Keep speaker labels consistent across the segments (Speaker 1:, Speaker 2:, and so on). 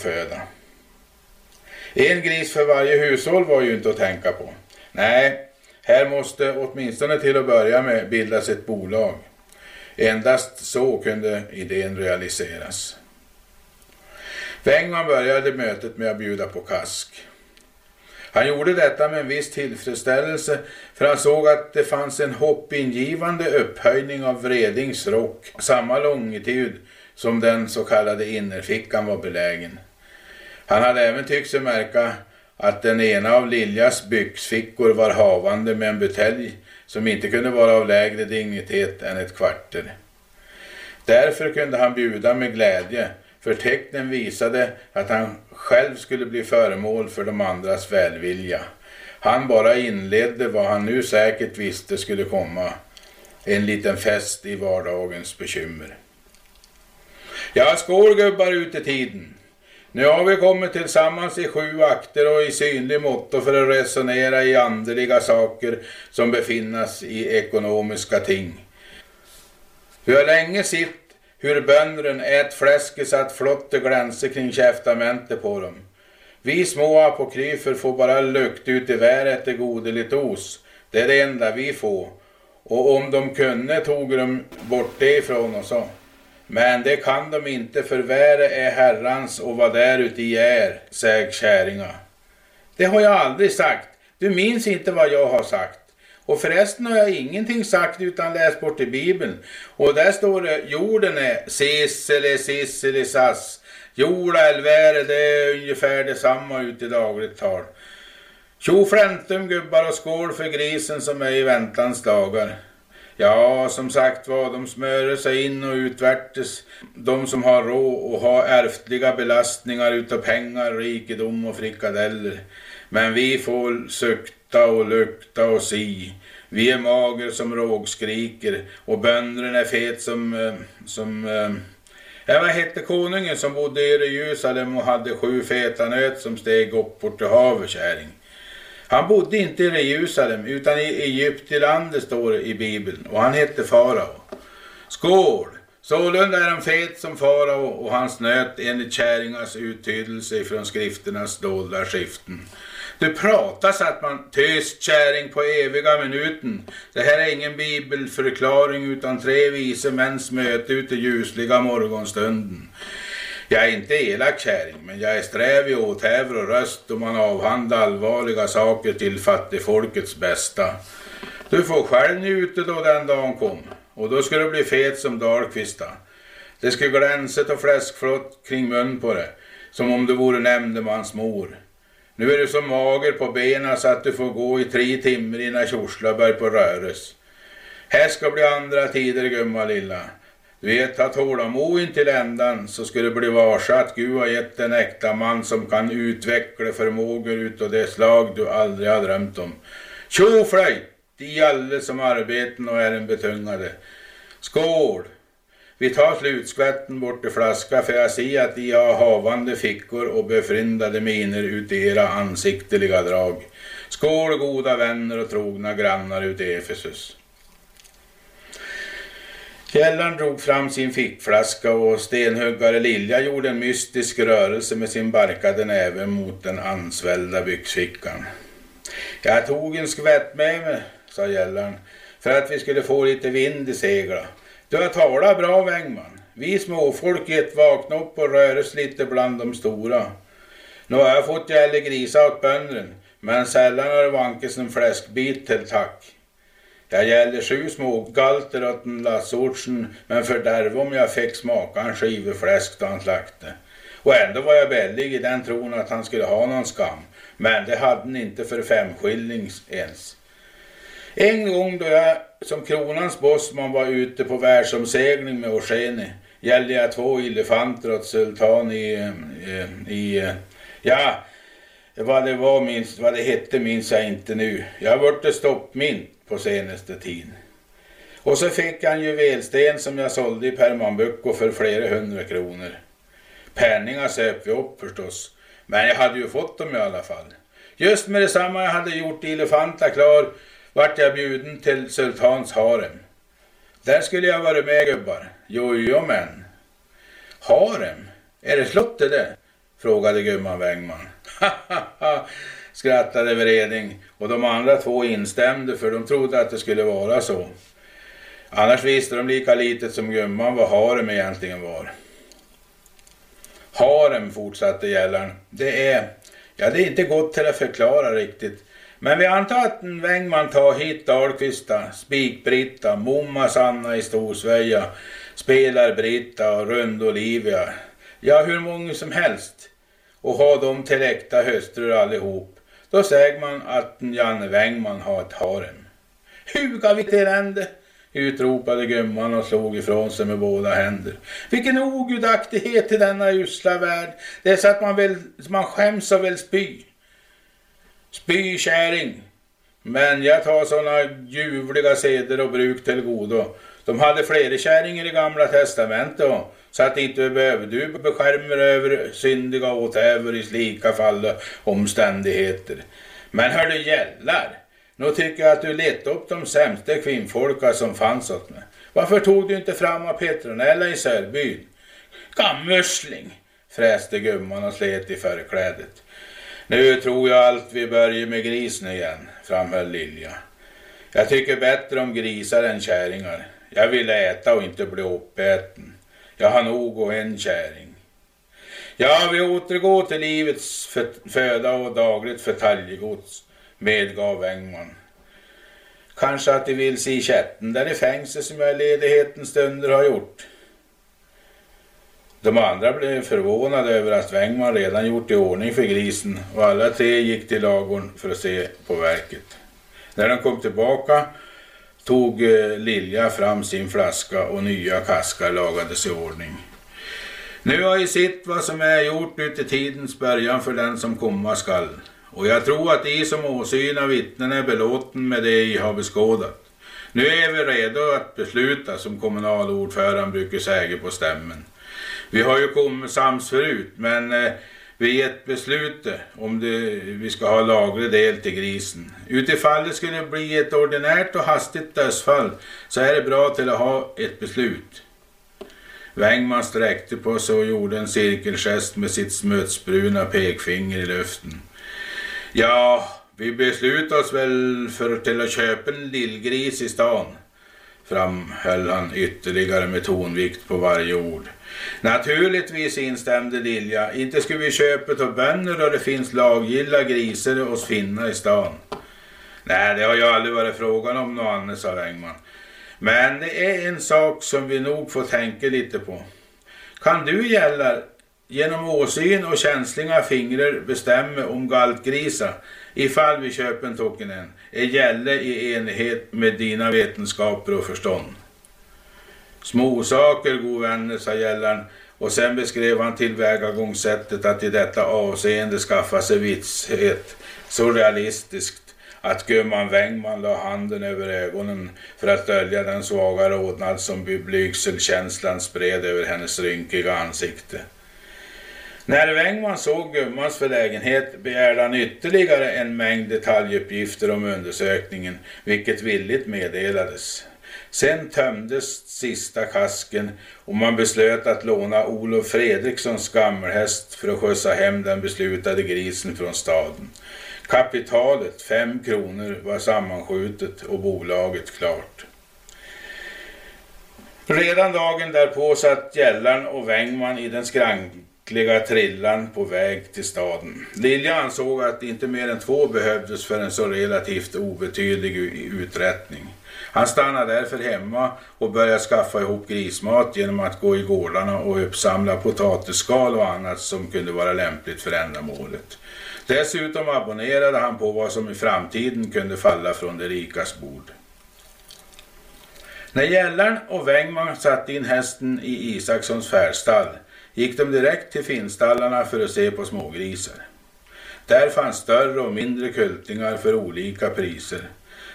Speaker 1: föda. En gris för varje hushåll var ju inte att tänka på. Nej, här måste åtminstone till att börja med bildas ett bolag. Endast så kunde idén realiseras. Wengman började mötet med att bjuda på kask. Han gjorde detta med en viss tillfredsställelse för han såg att det fanns en hoppingivande upphöjning av Vredings rock, samma långtid som den så kallade innerfickan var belägen. Han hade även tyckt sig märka att den ena av Liljas byxfickor var havande med en butelj som inte kunde vara av lägre dignitet än ett kvarter. Därför kunde han bjuda med glädje, för tecknen visade att han själv skulle bli föremål för de andras välvilja. Han bara inledde vad han nu säkert visste skulle komma. En liten fest i vardagens bekymmer. Ja, skål gubbar ut i tiden. Nu har vi kommit tillsammans i sju akter och i synlig motto för att resonera i andliga saker som befinnas i ekonomiska ting. Vi har länge sett hur bönderna ät fläsket så att flotte glänser kring käftamentet på dem. Vi små apokryfer får bara lukt ut i väret det godeligt os. Det är det enda vi får. Och om de kunde tog de bort det ifrån oss. Men det kan de inte för väre är Herrans och vad däruti är, säg käringa. Det har jag aldrig sagt. Du minns inte vad jag har sagt. Och förresten har jag ingenting sagt utan läst bort i Bibeln. Och där står det jorden är sisseli sisseli sass. Jorda eller det är ungefär detsamma ute i dagligt tal. Tjo flämtum gubbar och skål för grisen som är i väntans dagar. Ja, som sagt var, de smörer sig in och utvärtes. De som har råd och har ärftliga belastningar utav pengar, rikedom och frikadeller. Men vi får sukta och lukta och si. Vi är mager som rågskriker och bönderna är fet som, eh, som eh, Ja, vad hette konungen som bodde i Jerusalem och hade sju feta nöt som steg upp bort till havet, käring? Han bodde inte i Jerusalem utan i Egyptilandet står det i Bibeln och han hette farao. Skål! Sålunda är han fet som farao och hans nöt enligt käringars uttydelse från skrifternas dolda skiften. Det pratas att man tyst käring på eviga minuten. Det här är ingen bibelförklaring utan tre vise mäns möte ute ljusliga morgonstunden. Jag är inte elak kärring, men jag är sträv i åthävor och röst då man avhandlar allvarliga saker till fattigfolkets bästa. Du får själv njuta då den dagen kom, och då ska du bli fet som Dahlqvista. Det ska glänsa och fläskflott kring mun på det, som om du vore nämndemans mor. Nu är du så mager på benen så att du får gå i tre timmar innan kjorslar börjar på röres. Här ska bli andra tider gumma lilla. Du vet, ha tålamod intill ändan så ska du bli varse att Gud har gett en äkta man som kan utveckla förmågor utav det slag du aldrig har drömt om. Tjo flöjt i alla som arbeten och är en betungade. Skål! Vi tar slutskvätten bort i flaska för jag ser att de har havande fickor och befryndade miner ut i era ansiktliga drag. Skål goda vänner och trogna grannar ut i Efesus. Källan drog fram sin fickflaska och stenhuggare Lilja gjorde en mystisk rörelse med sin barkade näve mot den ansvällda byxfickan. Jag tog en skvätt med mig, sa gällan, för att vi skulle få lite vind i segla. Du har talat bra Wängman. Vi småfolk gett vakna upp och röres lite bland de stora. Nu har jag fått gälla grisa åt böndren, men sällan har det vankats en fläskbit till tack. Jag gällde sju smågalter åt en lassortsen, men fördärv om jag fick smaka en skiva fläsk då han slaktade. Och ändå var jag väldig i den tron att han skulle ha någon skam. Men det hade han inte för fem skillings ens. En gång då jag som kronans bossman var ute på världsomsegling med Orseni gällde jag två elefanter åt sultan i, eh, i, i ja, vad det var minst, vad det hette minns jag inte nu. Jag vart stoppmint på senaste tiden. Och så fick han juvelsten som jag sålde i Permanbucko för flera hundra kronor. Penningar söp vi upp förstås, men jag hade ju fått dem i alla fall. Just med detsamma jag hade gjort Elefanta klar vart jag bjuden till Sultans harem. Där skulle jag vara med gubbar. Jo, jo men. Harem? Är det slottet det? frågade gumman Wängman. skrattade Vreding och de andra två instämde för de trodde att det skulle vara så. Annars visste de lika litet som gumman vad harem egentligen var. Harem, fortsatte gällaren, det är, ja det är inte gott till att förklara riktigt. Men vi antar att en Wängman tar hit Dahlqvista, Spik-Britta, Momma Sanna i Storsveja, Spelar-Britta och Rund-Olivia. Ja, hur många som helst. Och ha dem till äkta hustrur allihop. Då säger man att Janne Wängman har ett harem. Huga vi elände! utropade gumman och slog ifrån sig med båda händer. Vilken ogudaktighet i denna usla värld. Det är så att man, vill, man skäms och vill spy. Spy käring. Men jag tar sådana ljuvliga seder och bruk till godo. De hade flera kärringar i gamla testamentet så att inte behöver du beskärma över syndiga åtäver i slika fall och omständigheter. Men hör du gällar, nu tycker jag att du letade upp de sämsta kvinnfolka som fanns åt mig. Varför tog du inte fram av Petronella i Sörbyn? Gammörsling, fräste gumman och slet i förklädet. Nu tror jag allt vi börjar med grisen igen, framhöll Lilja. Jag tycker bättre om grisar än kärringar. Jag vill äta och inte bli uppäten. Jag har nog och en käring. Ja, vi återgår till livets föda och dagligt förtaljegods, medgav Engman. Kanske att de vill se kätten där i fängelse som jag i ledighetens stunder har gjort. De andra blev förvånade över att Wengman redan gjort i ordning för grisen och alla tre gick till lagorn för att se på verket. När de kom tillbaka tog eh, Lilja fram sin flaska och nya kaskar lagades i ordning. Nu har jag sett vad som är gjort ute i tidens början för den som komma skall. Och jag tror att I som åsyna vittnen är belåten med det I har beskådat. Nu är vi redo att besluta som kommunalordförande brukar säga på stämmen. Vi har ju kommit sams förut men eh, vid vi ett beslut om det, vi ska ha laglig del till grisen. Utifall det skulle bli ett ordinärt och hastigt dödsfall så är det bra till att ha ett beslut. Wängman sträckte på sig och gjorde en cirkelgest med sitt smutsbruna pekfinger i luften. Ja, vi beslutade oss väl för till att köpa en lillgris i stan, framhöll han ytterligare med tonvikt på varje ord. Naturligtvis instämde Lilja. Inte skulle vi köpa av bönder då det finns laggilla grisar hos finna i stan. Nej, det har ju aldrig varit frågan om något annat, sa Engman. Men det är en sak som vi nog får tänka lite på. Kan du gälla genom åsyn och känsliga fingrar bestämma om galtgrisar ifall vi köper en tokenen är gälle i enighet med dina vetenskaper och förstånd. Småsaker, god vänner, sa gällaren och sen beskrev han tillvägagångssättet att i detta avseende skaffa sig vitshet så realistiskt att gumman Wängman la handen över ögonen för att dölja den svaga rodnad som blygselkänslan spred över hennes rynkiga ansikte. När Wängman såg gummans förlägenhet begärde han ytterligare en mängd detaljuppgifter om undersökningen, vilket villigt meddelades. Sen tömdes sista kasken och man beslöt att låna Olof Fredrikssons gammelhäst för att skjutsa hem den beslutade grisen från staden. Kapitalet, fem kronor, var sammanskjutet och bolaget klart. Redan dagen därpå satt Gällan och Wängman i den skrankliga trillan på väg till staden. Lilja ansåg att inte mer än två behövdes för en så relativt obetydlig uträttning. Han stannade därför hemma och började skaffa ihop grismat genom att gå i gårdarna och uppsamla potatisskal och annat som kunde vara lämpligt för ändamålet. Dessutom abonnerade han på vad som i framtiden kunde falla från de rikas bord. När Gällaren och Wängman satte in hästen i Isakssons färdstall gick de direkt till finstallarna för att se på smågrisar. Där fanns större och mindre kultingar för olika priser.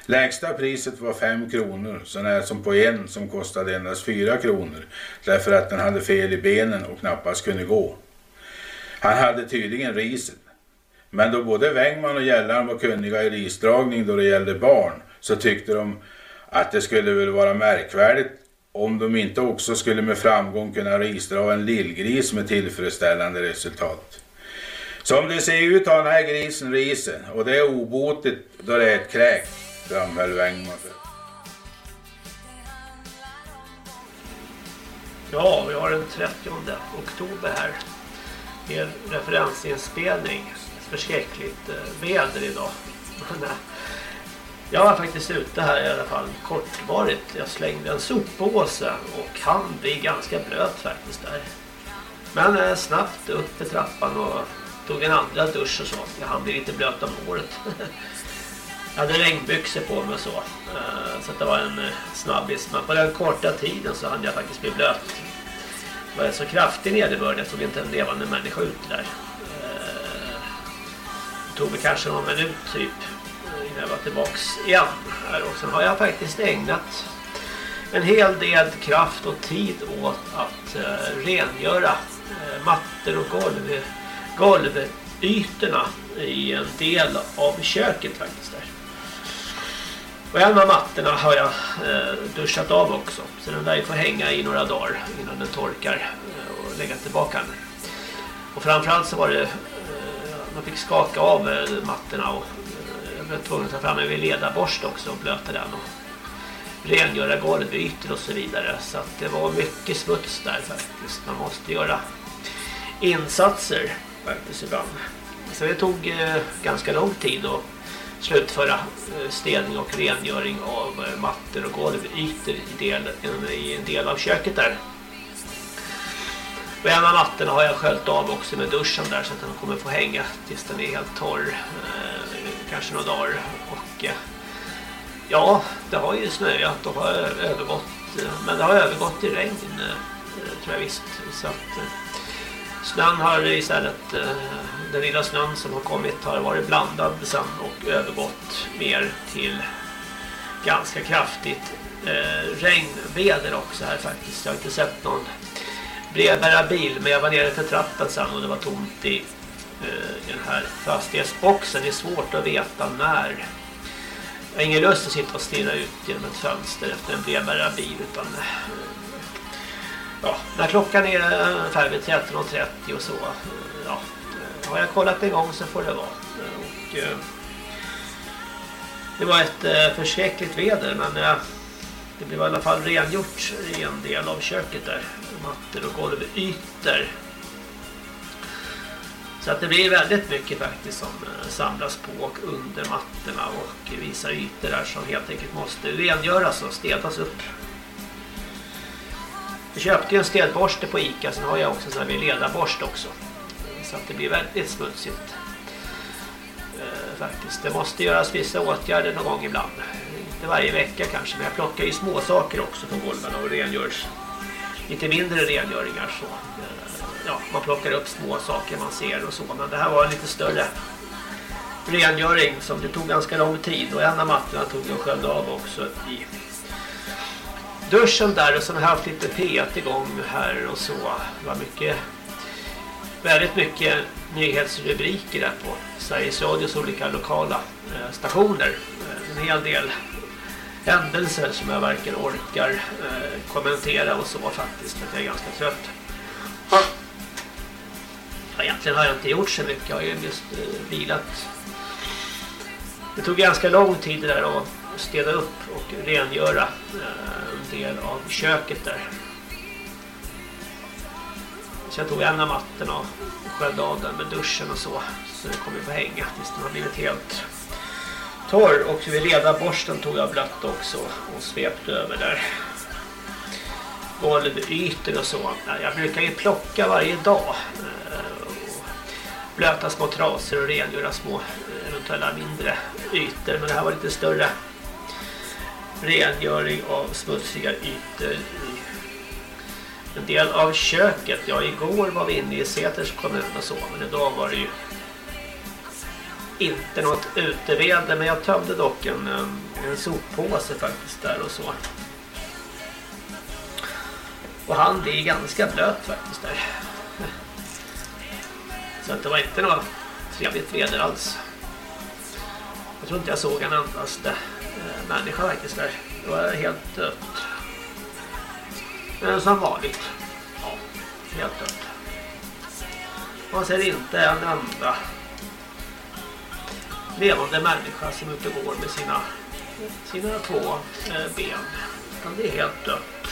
Speaker 1: Lägsta priset var 5 kronor, så när som på en som kostade endast 4 kronor därför att den hade fel i benen och knappast kunde gå. Han hade tydligen riset. Men då både Wängman och Gällan var kunniga i risdragning då det gällde barn så tyckte de att det skulle väl vara märkvärdigt om de inte också skulle med framgång kunna risdra en lillgris med tillfredsställande resultat. Som det ser ut har den här grisen risen och det är obotligt då det är ett kräk, framhöll Wengman.
Speaker 2: Ja, vi har den 30 oktober här med referensinspelning. Förskräckligt eh, väder idag. Eh, jag var faktiskt ute här i alla fall kortvarigt. Jag slängde en soppåse och han blir ganska blöt faktiskt där. Men eh, snabbt upp till trappan och tog en andra dusch och så. Jag hann bli lite blöt om året. jag hade regnbyxor på mig och så. Eh, så det var en eh, snabbis. Men på den korta tiden så hann jag faktiskt bli blöt. Det var en så kraftig nederbörd. Jag såg inte en levande människa ut där. Det tog mig kanske någon minut typ innan jag var tillbaks igen. Här. Och sen har jag faktiskt ägnat en hel del kraft och tid åt att rengöra mattor och golv, golvytorna i en del av köket faktiskt där. Och en av mattorna har jag eh, duschat av också. Så den där får hänga i några dagar innan den torkar eh, och lägga tillbaka den. Och framförallt så var det eh, man fick skaka av mattorna och jag var tvungen att ta fram en ledarborst också och blöta den och rengöra golvytor och så vidare. Så att det var mycket smuts där faktiskt. Man måste göra insatser faktiskt ibland. Så det tog eh, ganska lång tid och slutföra eh, städning och rengöring av eh, mattor och golvytor i, del, i en del av köket där. Och en av mattorna har jag sköljt av också med duschen där så att den kommer få hänga tills den är helt torr. Eh, kanske några dagar. Och ja, det har ju snöat och har övergått. Men det har övergått i regn tror jag visst. Så att snön har istället, eh, den lilla snön som har kommit har varit blandad sen och övergått mer till ganska kraftigt eh, regnväder också här faktiskt. Jag har inte sett någon brevbärarbil men jag var nere för trappen sen och det var tomt eh, i den här fastighetsboxen. Det är svårt att veta när. Jag har ingen lust att sitta och stirra ut genom ett fönster efter en brevbärarbil utan ja, när klockan är eh, ungefär vid 13.30 och så eh, ja, har jag kollat en gång så får det vara. Och, eh, det var ett förskräckligt väder men det blev i alla fall rengjort i en del av köket där. Mattor och golvytor. Så att det blir väldigt mycket faktiskt som samlas på och under mattorna och vissa ytor där som helt enkelt måste rengöras och städas upp. Jag köpte ju en städborste på Ica, sen har jag också en sån här ledarborst också. Så att det blir väldigt smutsigt. Eh, faktiskt. Det måste göras vissa åtgärder någon gång ibland inte varje vecka kanske, men jag plockar ju små saker också från golven och rengörs lite mindre rengöringar så. Eh, ja, man plockar upp små saker man ser och så, men det här var en lite större rengöring som det tog ganska lång tid och en av mattorna tog jag själv av också i duschen där och sen har jag haft lite P1 igång här och så. Det var mycket väldigt mycket nyhetsrubriker där på Sveriges Radios olika lokala eh, stationer. Eh, en hel del händelser som jag varken orkar eh, kommentera och så faktiskt för att jag är ganska trött. Ja, egentligen har jag inte gjort så mycket. Jag har ju just vilat. Det tog ganska lång tid där att städa upp och rengöra eh, del av köket där. Så jag tog en av mattorna och sköljde av den med duschen och så. Så det kommer få hänga tills den har blivit helt torr och vid ledarborsten tog jag blött också och svepte över där golvytor och så. Jag brukar ju plocka varje dag eh, blöta små trasor och rengöra små eh, eventuella mindre ytor men det här var lite större rengöring av smutsiga ytor i en del av köket. Ja, igår var vi inne i Säters kommun och så men idag var det ju inte något uteväder men jag tömde dock en, um, en soppåse faktiskt där och så. Och han blir ganska blöt faktiskt där. Så att det var inte något trevligt väder alls. Jag tror inte jag såg han andas det. Eh, människa faktiskt där. Det var helt dött. Men som vanligt. Ja, helt dött. Man ser inte en enda levande människa som ute går med sina, sina två eh, ben. Utan det är helt dött.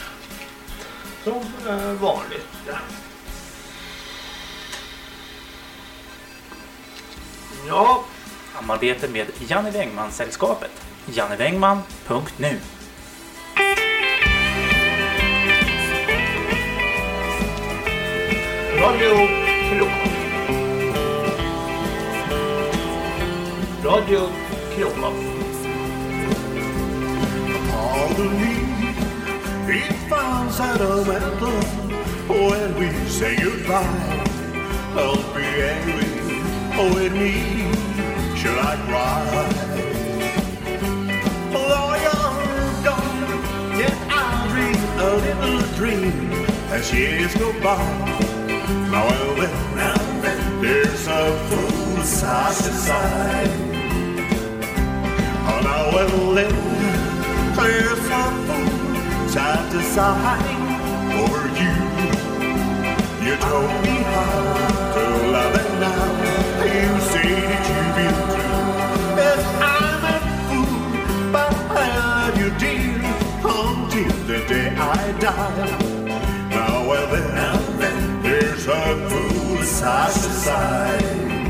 Speaker 2: Som eh, vanligt. Ja.
Speaker 3: Samarbete med Janne Wengman-sällskapet jannewängman.nu
Speaker 2: Radio Krokom. Radio
Speaker 4: the need it finds sentimental when we say goodbye. Don't be angry with me, should I cry? You're gone, yet I dream a little dream as years go by. Now and then, now then there's a fool side to side. Oh, now and then there's a fool side to side over you. You told me how to love and now you say that you've been fool, I love you dear until the day I die. Now and then, now then there's a fool side to side.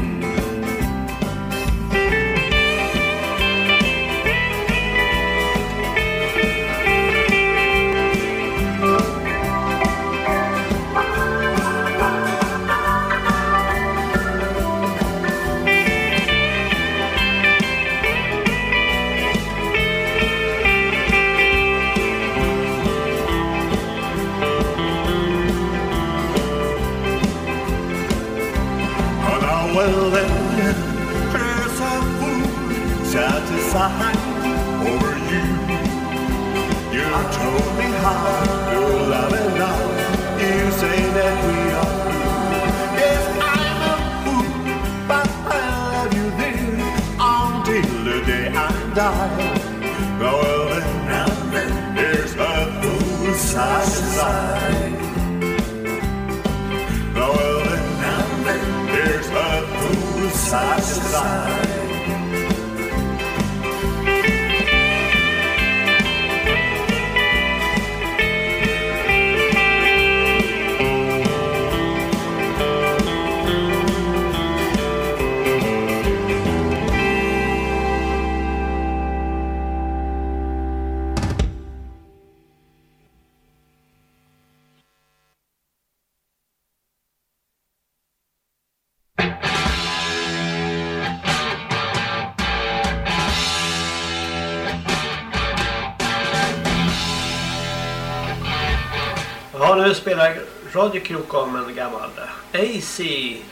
Speaker 4: Side over you. You told me how to love and now you say that we are. Yes, I'm a fool, but I love you until the day I die. Well then, now then, there's a fool side well then, now then, there's a fool side
Speaker 2: Radio Krokom en gammal ACDC.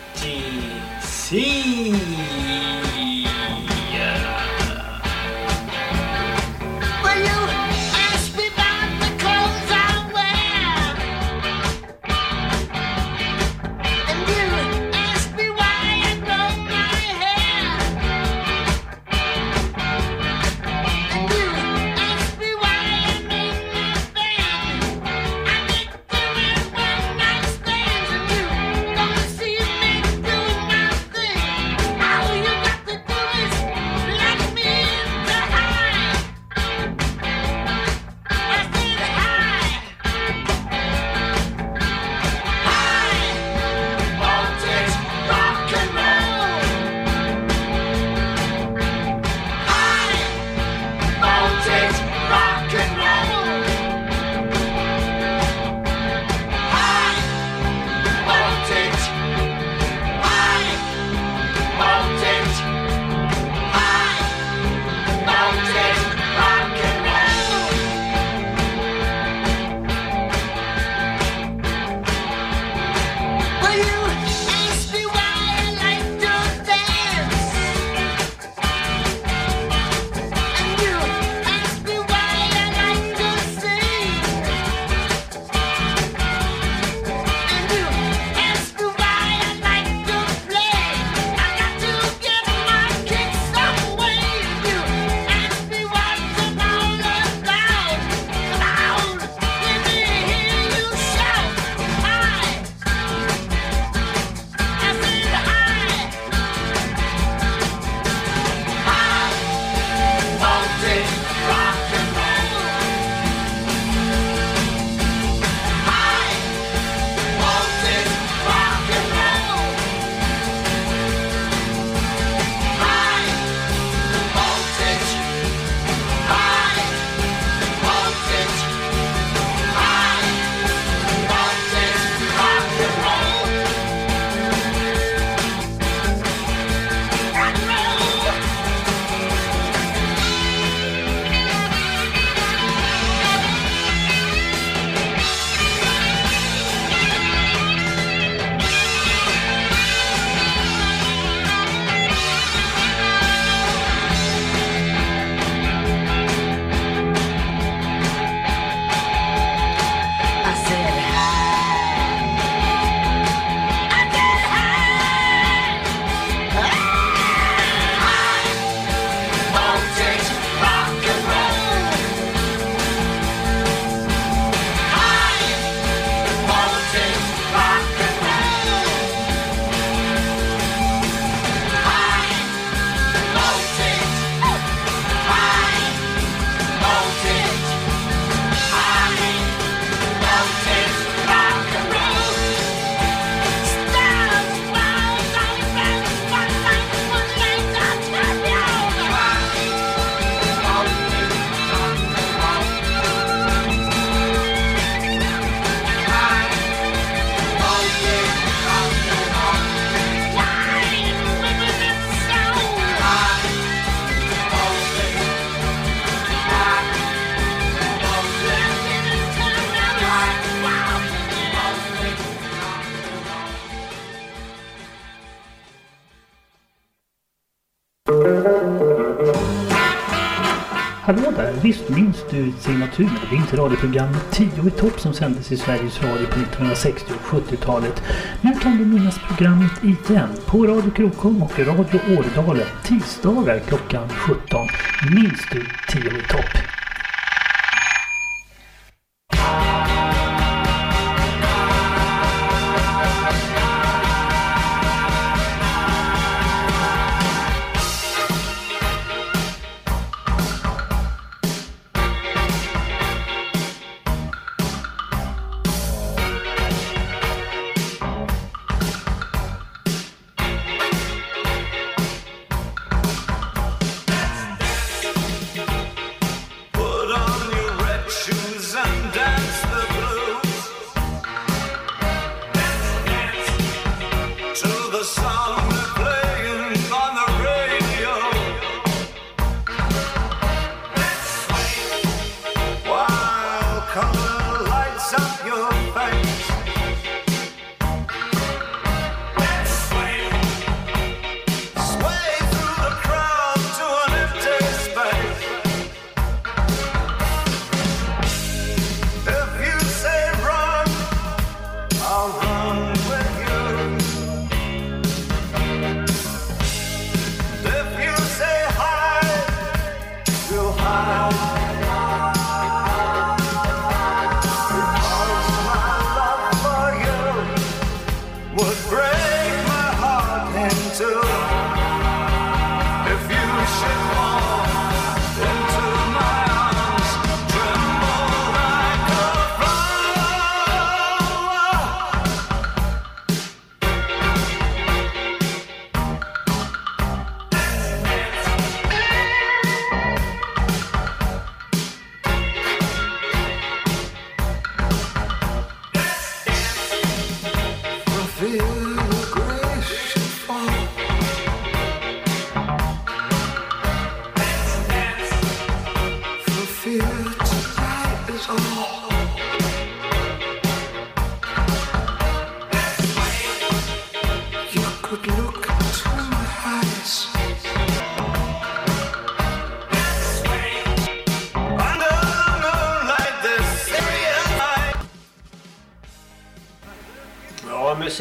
Speaker 5: Visst minns du signatur med det vinterradioprogrammet 10 i topp som sändes i Sveriges Radio på 1960 och 70-talet. Nu kan du minnas programmet igen på Radio Krokom och Radio Årdalen tisdagar klockan 17. Minns du 10 i topp?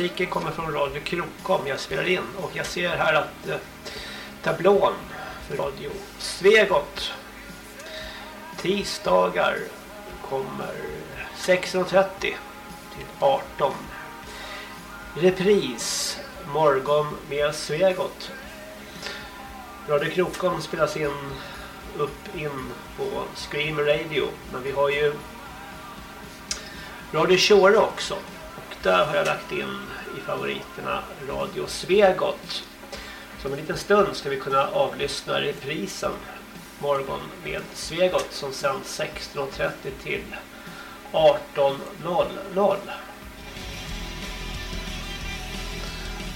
Speaker 2: Musiken kommer från Radio Krokom. Jag spelar in och jag ser här att eh, tablån för Radio Svegot tisdagar kommer 16.30 till 18. Repris morgon med Svegot. Radio Krokom spelas in upp in på Scream Radio. Men vi har ju Radio Shore också. Och där har jag lagt in favoriterna Radio Svegot. Så om en liten stund ska vi kunna avlyssna reprisen Morgon med Svegot som sänds 16.30 till 18.00.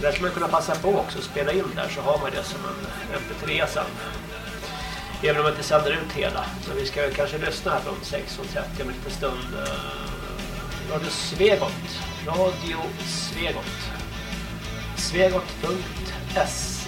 Speaker 2: Där ska man kunna passa på också att spela in där så har man det som en MP3 sen. Även om man inte sänder ut hela. Men vi ska kanske lyssna här från 16.30 om en liten stund. Eh, Radio Svegot. Radio Svegot. Svegot.se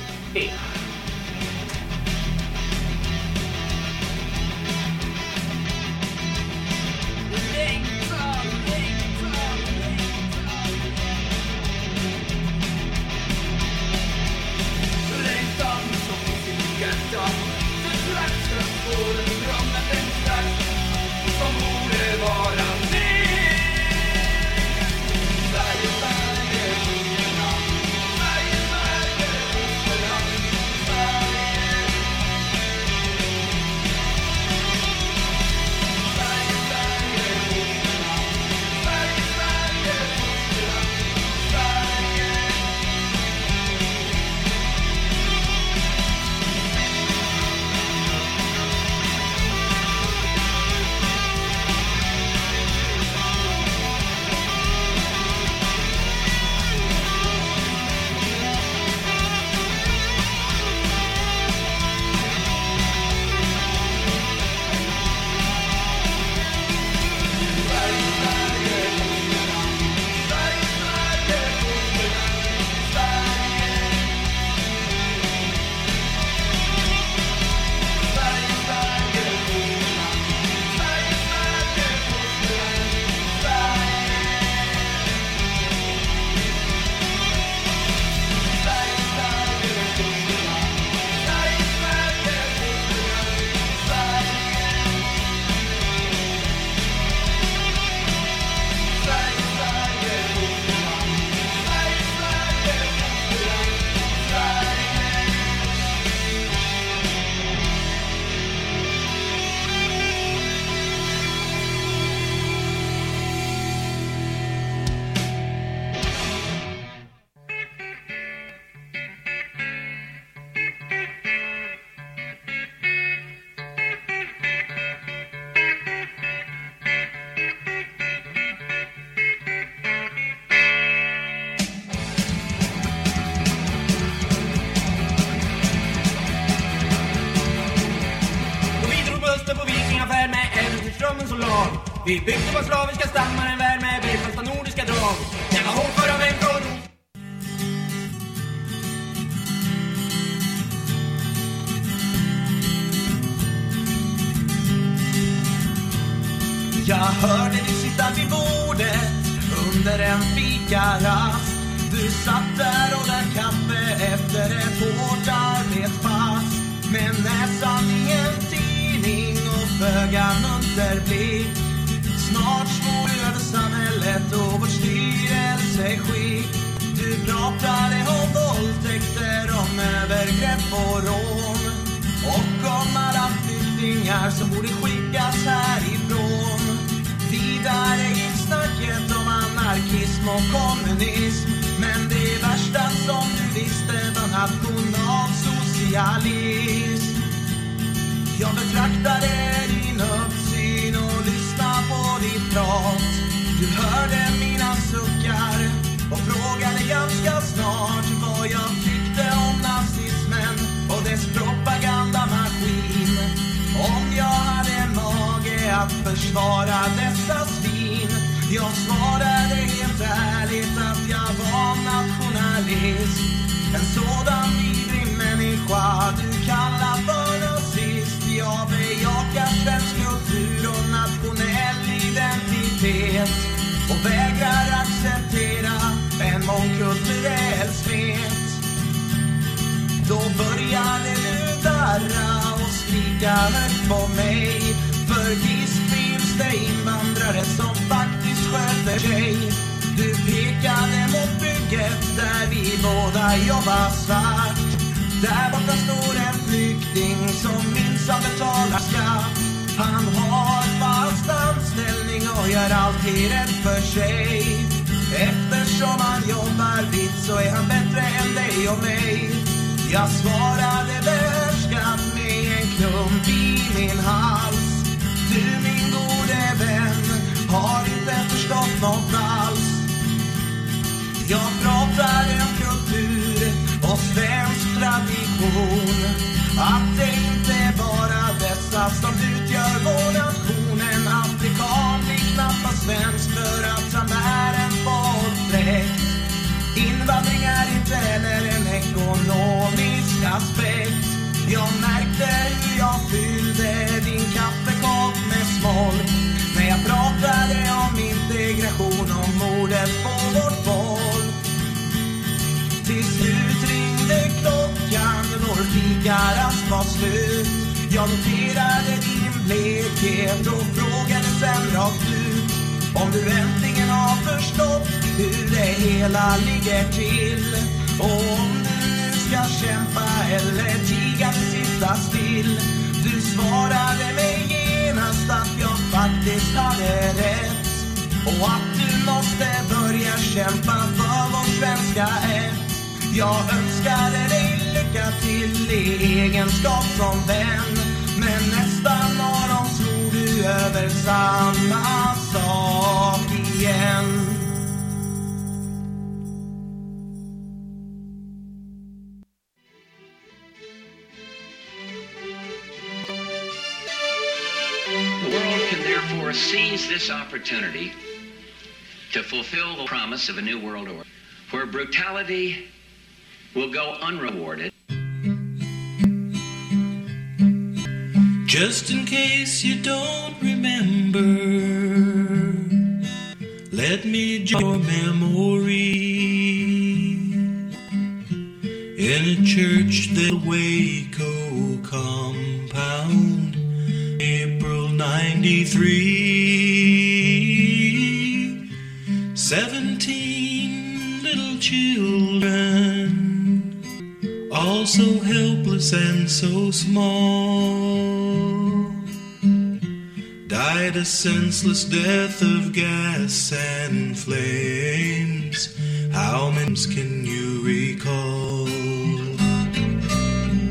Speaker 6: senseless death of gas and flames. How many can you recall?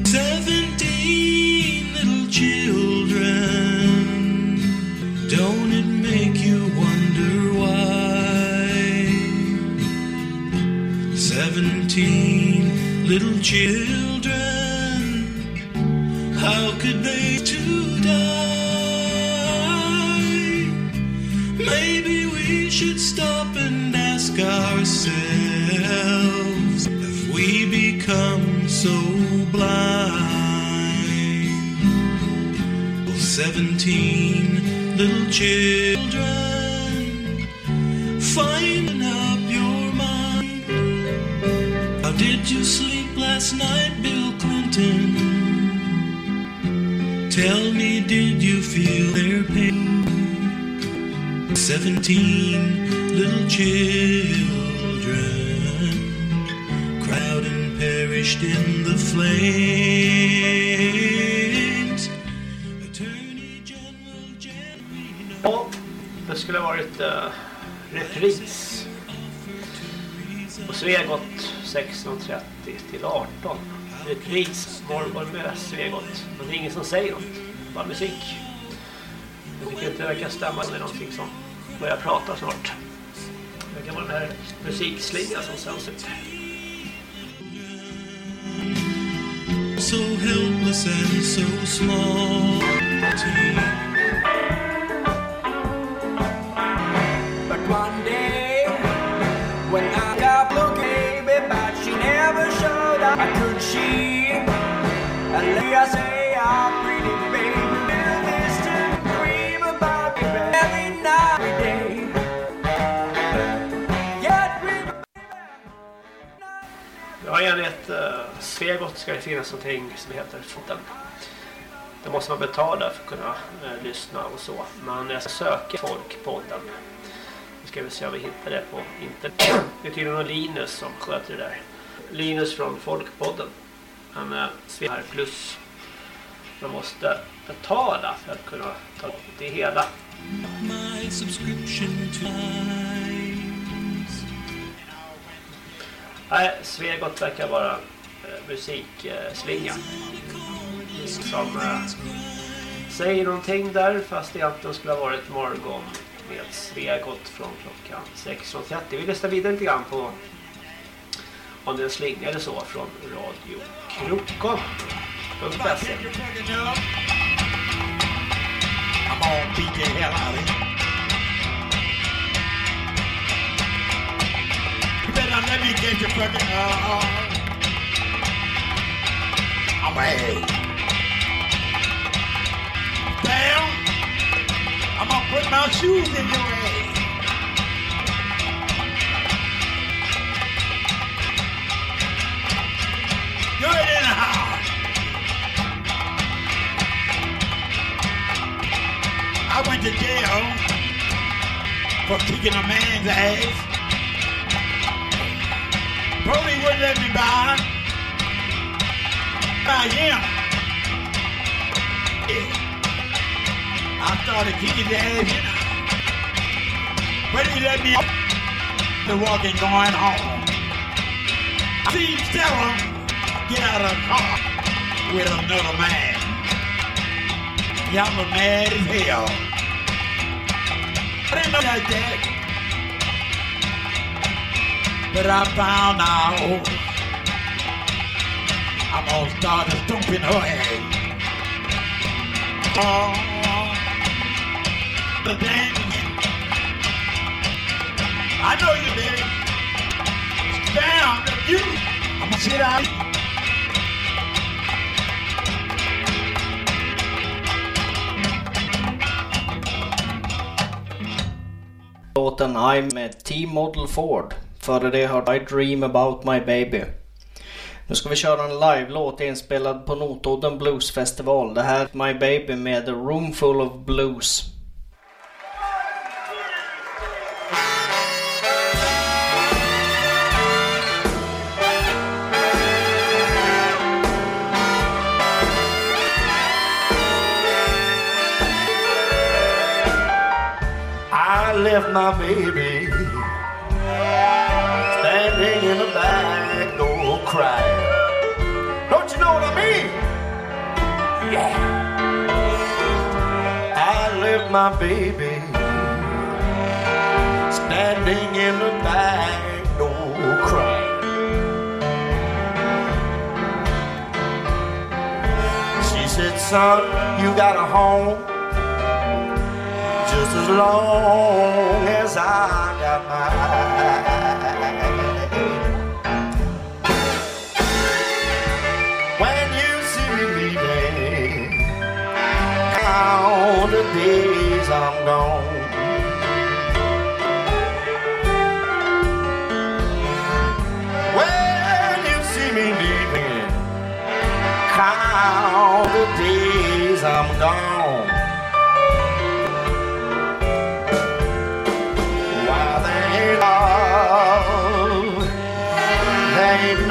Speaker 6: Seventeen little children. Don't it make you wonder why? Seventeen little children. How could they? Ourselves if we become so blind. Seventeen little children finding up your mind. How did you sleep last night, Bill Clinton? Tell me, did you feel their pain? Seventeen little children
Speaker 2: Ja, det skulle ha varit uh, repris. På Svegot 16.30 till 18. Repris, morgon med Svegot. Men det är ingen som säger något. Bara musik. Jag tycker inte det verkar stämma med någonting som börjar prata snart. Det kan vara den här musikslingan som sänds ut.
Speaker 6: So helpless and so small.
Speaker 7: But one day, when I got looking, but she never showed up, could she? And let I say, our pretty baby, will this to dream about you every night, every day. Yet we
Speaker 2: Ja, enligt uh, Svegot ska det finnas någonting som heter foten. Det måste man betala för att kunna eh, lyssna och så. Men jag ska söka Folkpodden. Nu ska vi se om vi hittar det på internet. Det är tydligen någon Linus som sköter det där. Linus från Folkpodden. Han är Svehar plus. Man måste betala för att kunna ta det hela. Nej, Svegot verkar vara musikslinga. som eh, säger någonting där fast egentligen skulle ha varit morgon med Svegot från klockan 16.30. Vi lyssnar vidare lite grann på om det är en slinga eller så från Radio Krokom.
Speaker 8: I'm gonna beat the hell out of you. You better let me get your fucking uh, uh. uh. Damn. I'm gonna put my shoes in your anyhow. I went to jail for kicking a man's ass. Wouldn't let me. By him. Yeah. I started kicking the ass, you know. But he let me to walking going home. I seen Stella get out of the car with another man. Y'all was mad as hell. I didn't know like that. But I found out I'm gonna start stomping ass. Oh, the thing. I know you did. Down, you. I'm gonna out.
Speaker 9: Låten I'm med T-Model Ford. Före det hörde I Dream About My Baby. Nu ska vi köra en live-låt inspelad på Notodden Blues Festival. Det här är My Baby med A Room Full of Blues.
Speaker 8: I left my baby Left my baby standing in the back door crying. She said, son, you got a home
Speaker 5: just as long as I got mine. Count the days I'm gone. When you see me leaving, count the days I'm gone. There ain't love, there ain't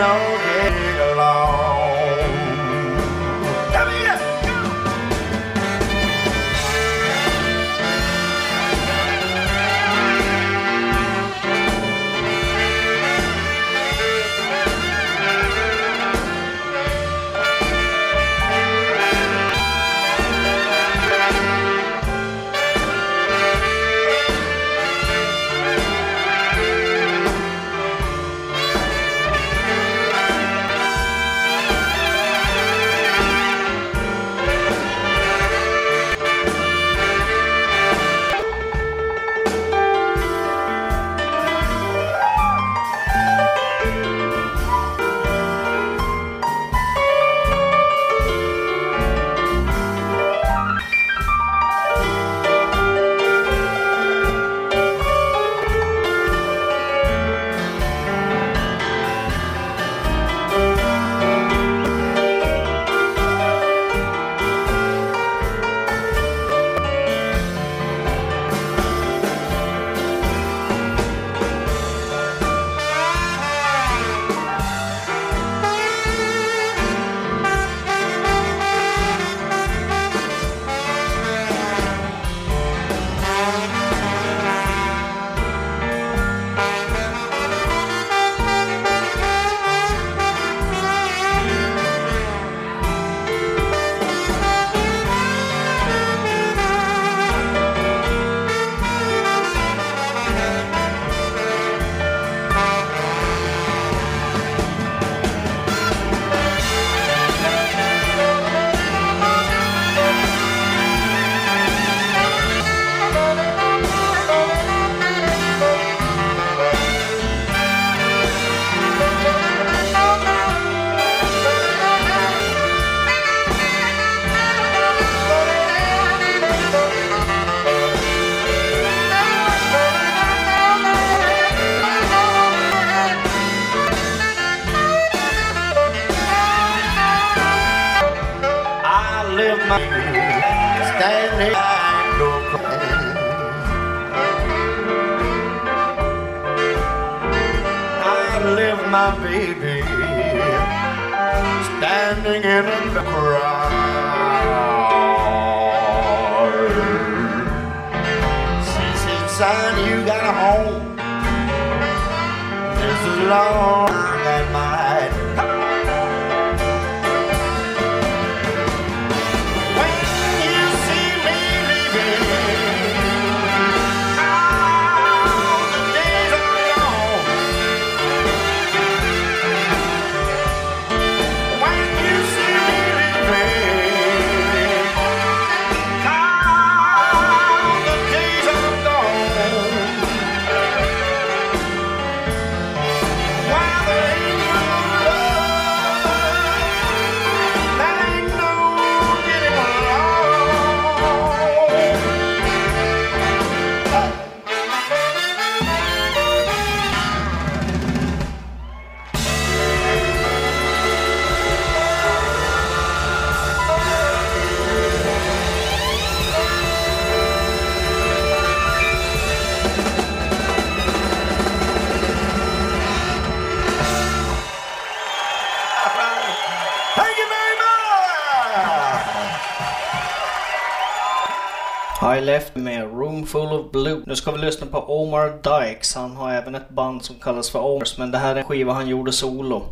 Speaker 9: Nu ska vi lyssna på Omar Dykes. Han har även ett band som kallas för Omars, men det här är en skiva han gjorde solo.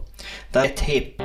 Speaker 9: Det är ett hip.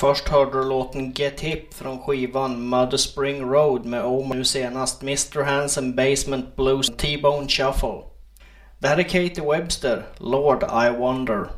Speaker 10: Först hörde du låten Get Hip från skivan Mother Spring Road med Omar. Nu senast Mr Hansen Basement Blues T-Bone Shuffle. Det här är Katie Webster, Lord I Wonder.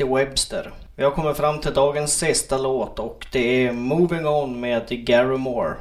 Speaker 5: Heter Webster. Vi har kommit fram till dagens sista låt och det är Moving On med Gary Moore.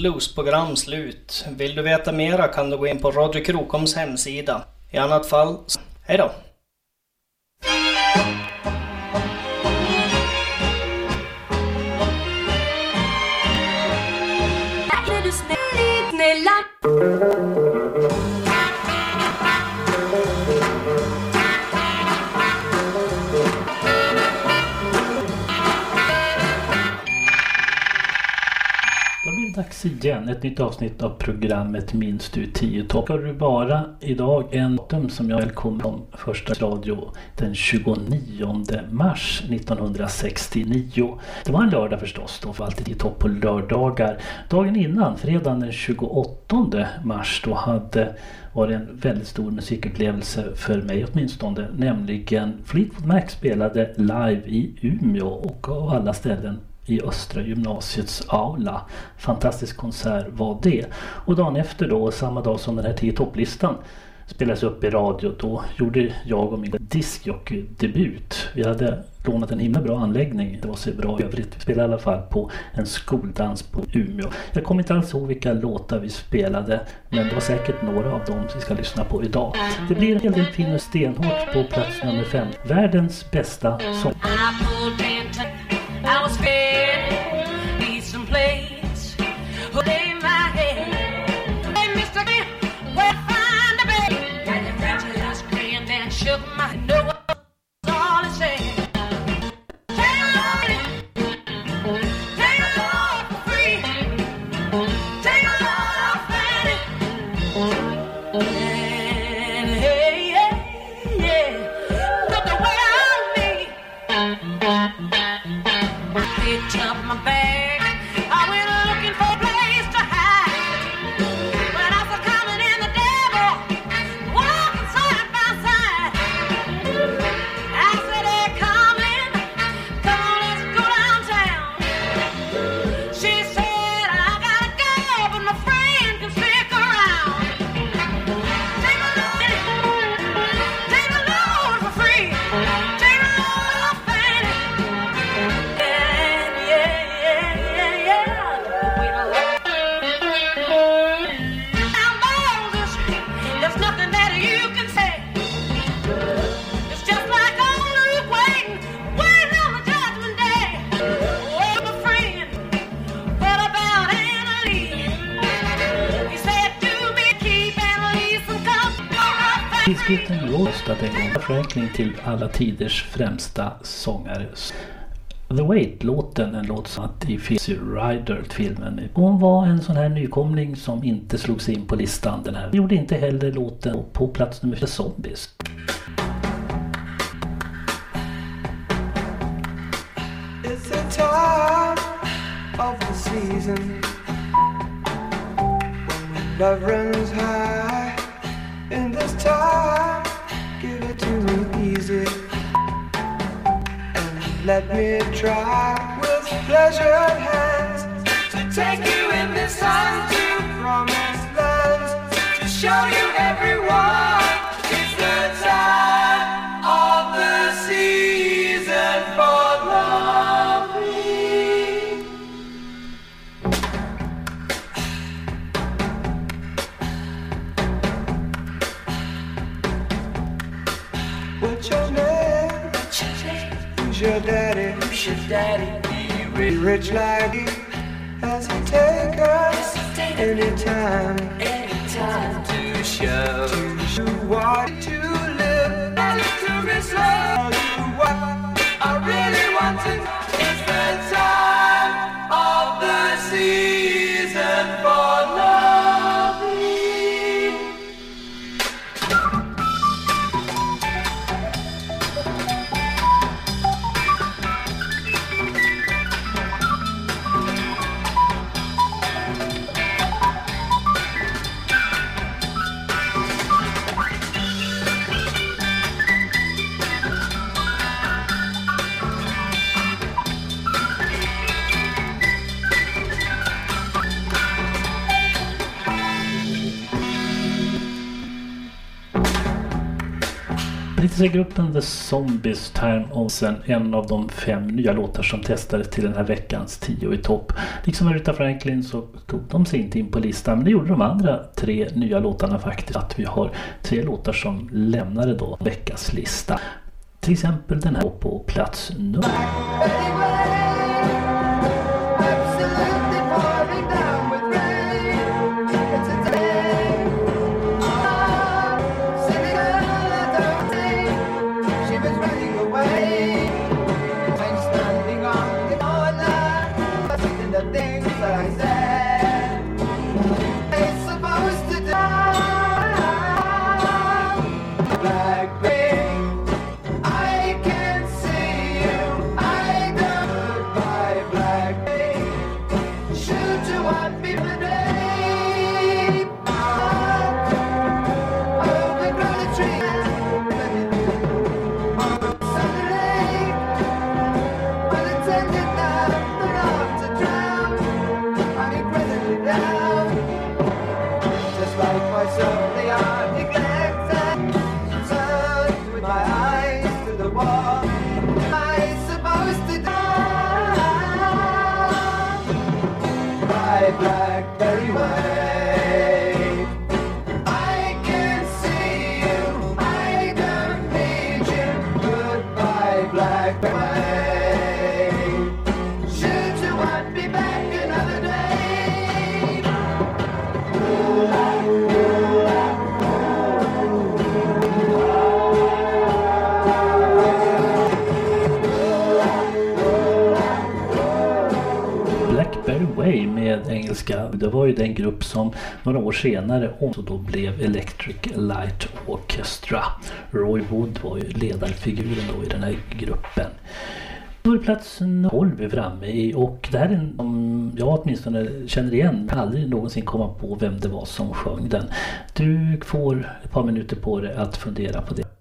Speaker 5: Bluesprogram slut. Vill du veta mera kan du gå in på Radio Krokoms hemsida. I annat fall, hej då!
Speaker 11: Då Ett nytt avsnitt av programmet Minns du 10 topp. Ska du bara idag en datum som jag välkomnar om första radio den 29 mars 1969. Det var en lördag förstås. Då var alltid i topp på lördagar. Dagen innan, fredagen den 28 mars, då hade var det en väldigt stor musikupplevelse för mig åtminstone. Nämligen Fleetwood Mac spelade live i Umeå och av alla ställen i Östra gymnasiets aula. Fantastisk konsert var det. Och dagen efter då, samma dag som den här 10 topplistan spelades upp i radio, då gjorde jag och min diskjockey-debut. Vi hade lånat en himla bra anläggning. Det var så bra i övrigt. Vi spelade i alla fall på en skoldans på Umeå. Jag kommer inte alls ihåg vilka låtar vi spelade, men det var säkert några av dem vi ska lyssna på idag. Det blir en hel del fin och stenhårt på plats nummer fem. Världens bästa sång.
Speaker 12: I I was
Speaker 11: röstade till alla tiders främsta sångare. The Wait-låten, en låt som att i Fizzy Rider-filmen. Hon var en sån här nykomling som inte slog sig in på listan. Den här gjorde inte heller låten på plats nummer 4 Zombies.
Speaker 13: It's the time of the season when love runs high. In this time, easy and let me try with pleasured hands to take you in this sun to promised lands to show you your daddy? Who's your daddy? Be rich like you as he take us anytime. Anytime to show to show what to live to be slow. What I really want to Alltså,
Speaker 11: Brittiska gruppen The Zombies Time of Sen, en av de fem nya låtar som testades till den här veckans tio i topp. Liksom Aretha Franklin så tog de sig inte in på listan, men det gjorde de andra tre nya låtarna faktiskt. Att vi har tre låtar som lämnade då veckans lista. Till exempel den här på plats nummer Det var ju den grupp som några år senare också då blev Electric Light Orchestra. Roy Wood var ju ledarfiguren då i den här gruppen. Då är plats 12 vi framme i och det här är en som jag åtminstone känner igen. Jag kan aldrig någonsin komma på vem det var som sjöng den. Du får ett par minuter på dig att fundera på det.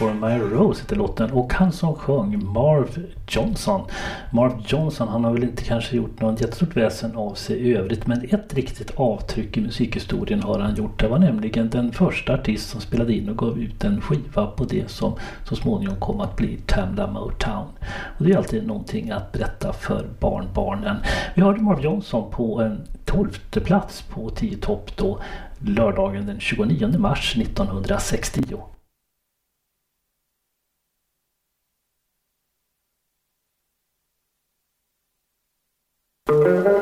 Speaker 6: For my rose
Speaker 11: heter låten och han som sjöng Marv Johnson. Marv Johnson han har väl inte kanske gjort något jättestort väsen av sig i övrigt men ett riktigt avtryck i musikhistorien har han gjort. Det var nämligen den första artist som spelade in och gav ut en skiva på det som så småningom kom att bli Tamla Motown. Och det är alltid någonting att berätta för barnbarnen. Vi hörde Marv Johnson på en tolfte plats på 10 topp då lördagen den 29 mars 1960. Det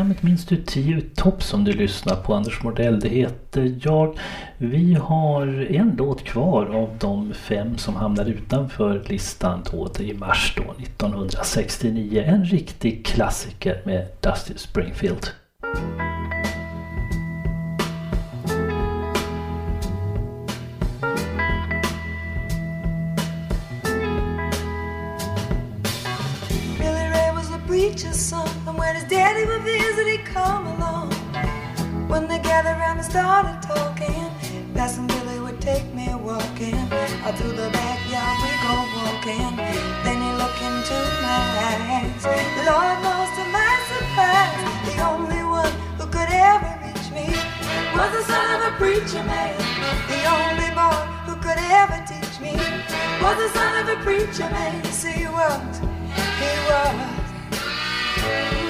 Speaker 11: programmet Minns du 10 topp som du lyssnar på Anders Mordell. Det heter jag. Vi har en låt kvar av de fem som hamnar utanför listan då det i mars då 1969. En riktig klassiker med Dusty Springfield.
Speaker 14: Billy Ray was a preacher's son, when his daddy would visit, he'd come along. When they gathered around and started talking, Pastor Billy would take me walking. Out through the backyard we go walking. Then he looked into my eyes. The Lord knows to my surprise, the only one who could ever reach me was the son of a preacher man. The only boy who could ever teach me was the son of a preacher man. He was. He was.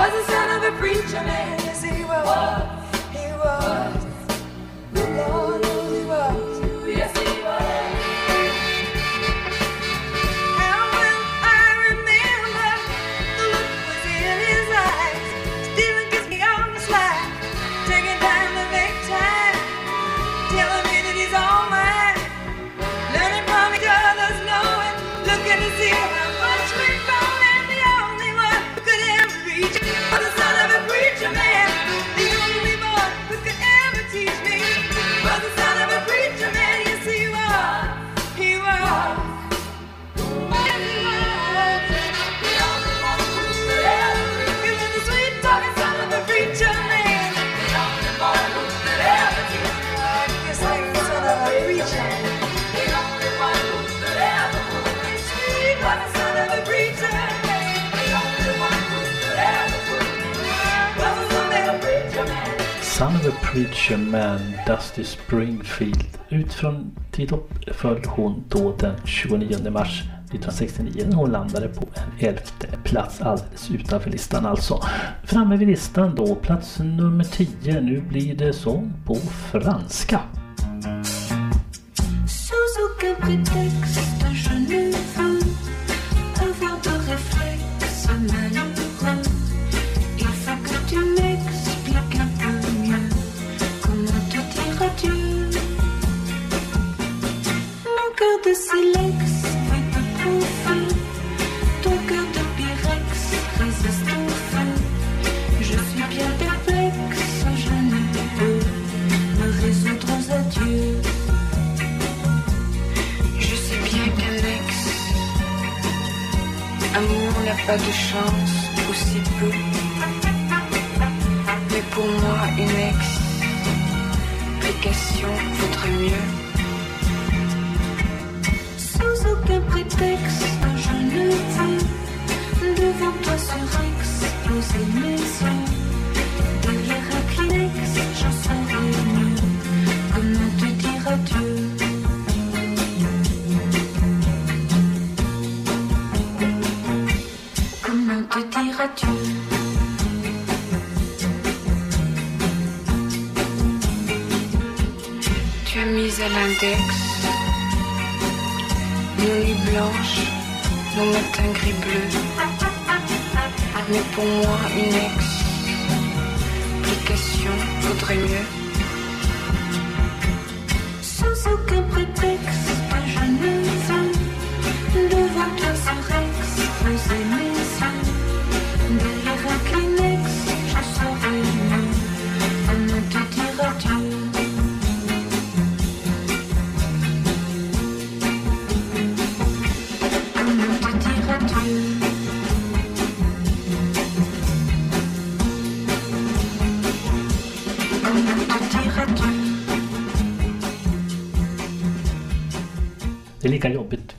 Speaker 14: was the son of a preacher man. Yes, he was. He was. The Preacher Man,
Speaker 11: Dusty Springfield. Ut från Tidop föll hon då den 29 mars 1969 när hon landade på en elfte plats alldeles utanför listan alltså. Framme vid listan då, plats nummer 10. Nu blir det sång på franska.
Speaker 14: Sous aucun prétexte, pas de chance, ou si peu. Mais pour moi, une explication vaudrait mieux. Sans aucun prétexte, je ne veux devant toi surexposer mes yeux.
Speaker 15: À l'index. Nos nuits blanches, nos matins gris-bleu. Mais pour moi, une explication vaudrait mieux.
Speaker 14: Sans aucun prétexte je ne veux Devant toi sans rex, poser mes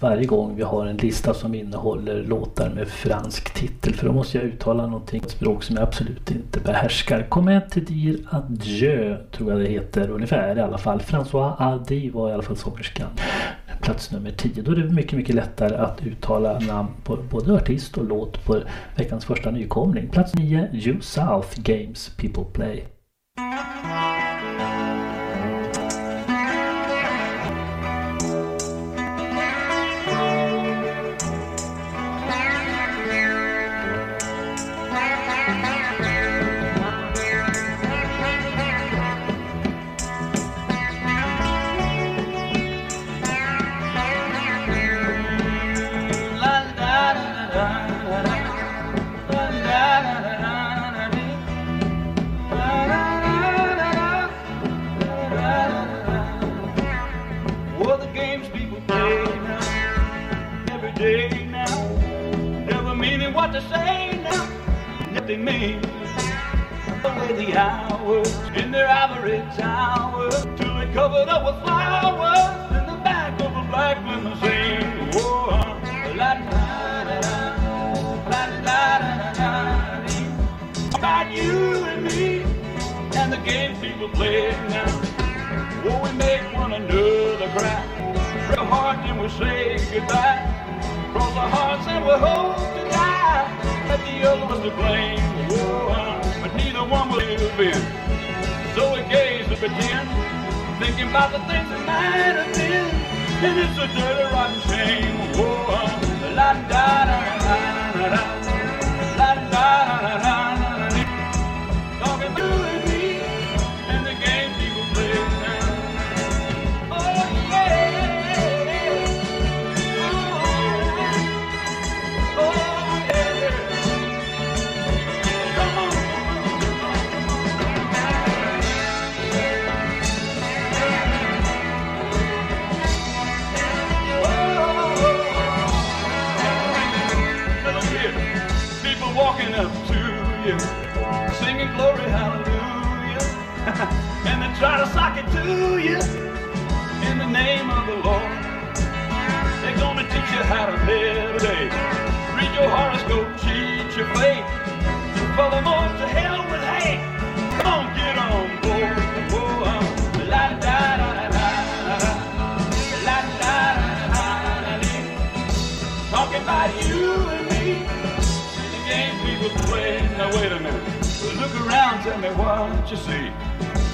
Speaker 11: varje gång vi har en lista som innehåller låtar med fransk titel. För då måste jag uttala någonting, ett språk som jag absolut inte behärskar. Comment te dire adieu, tror jag det heter. Ungefär i alla fall. François Hardy var i alla fall sångerskan. Plats nummer 10. Då är det mycket, mycket lättare att uttala namn på både artist och låt på veckans första nykomling. Plats 9. You South Games People Play.
Speaker 16: Was to blame. But neither one will have been. So we gaze and pretend, thinking about the things that might have been. And it's a dirty, rotten shame. Uh, la. Try to sock it to you in the name of the Lord. They're gonna teach you how to live today. Read your horoscope, cheat your fate. Furthermore, to hell with hate. Come on, get on board. Whoa, uh, la da da da da da. La da da da da da. Talking about you and me. The game people play. Now wait a minute. Look around, tell me what you see.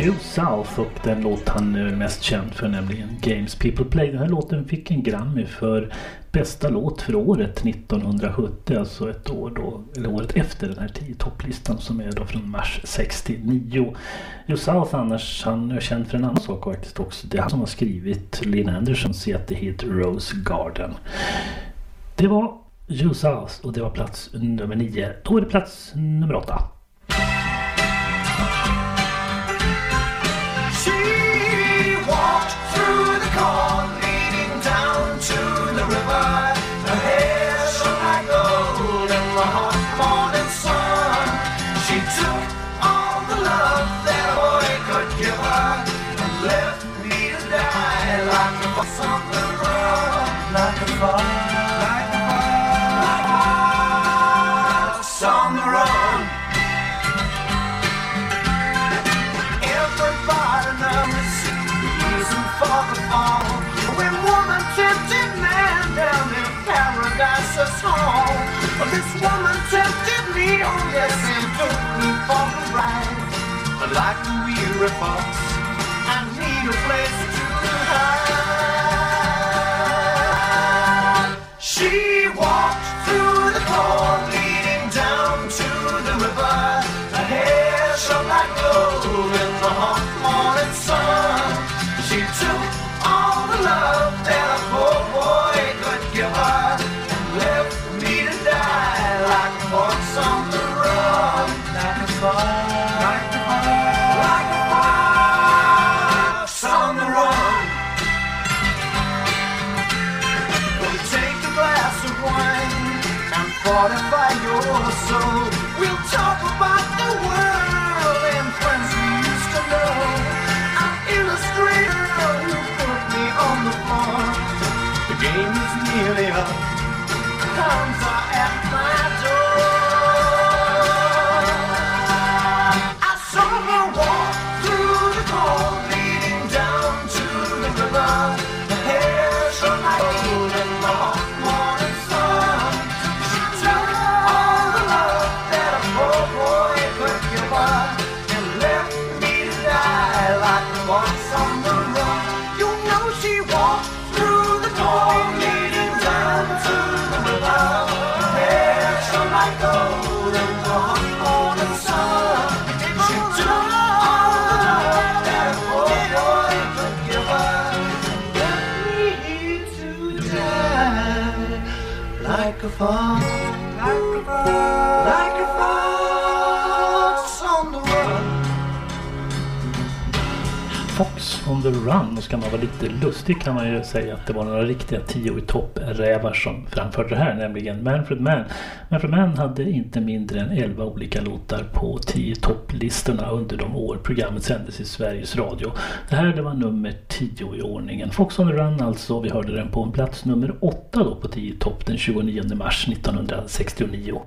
Speaker 16: ball.
Speaker 11: True South och den låt han är mest känd för nämligen Games People Play. Den här låten fick en Grammy för bästa låt för året 1970, alltså ett år då, eller året efter den här tio topplistan som är då från mars 69. Joe South annars, han är känd för en annan sak faktiskt också. Det är han som har skrivit Lynn Andersons jättehit Rose Garden. Det var Joe South och det var plats nummer 9. Då är det plats nummer 8.
Speaker 5: Me for a ride. But like a weary fox, I need a place to hide. She walked through the court leading down to the river. Her hair shone like gold Come empty. Like on the Run.
Speaker 11: Och ska man vara lite lustig kan man ju säga att det var några riktiga tio i topp-rävar som framförde det här, nämligen Manfred Mann. Manfred Mann hade inte mindre än 11 olika låtar på tio topplistorna under de år programmet sändes i Sveriges Radio. Det här det var nummer tio i ordningen. Fox on the Run alltså. Vi hörde den på en plats nummer åtta då på tio topp den 29 mars 1969.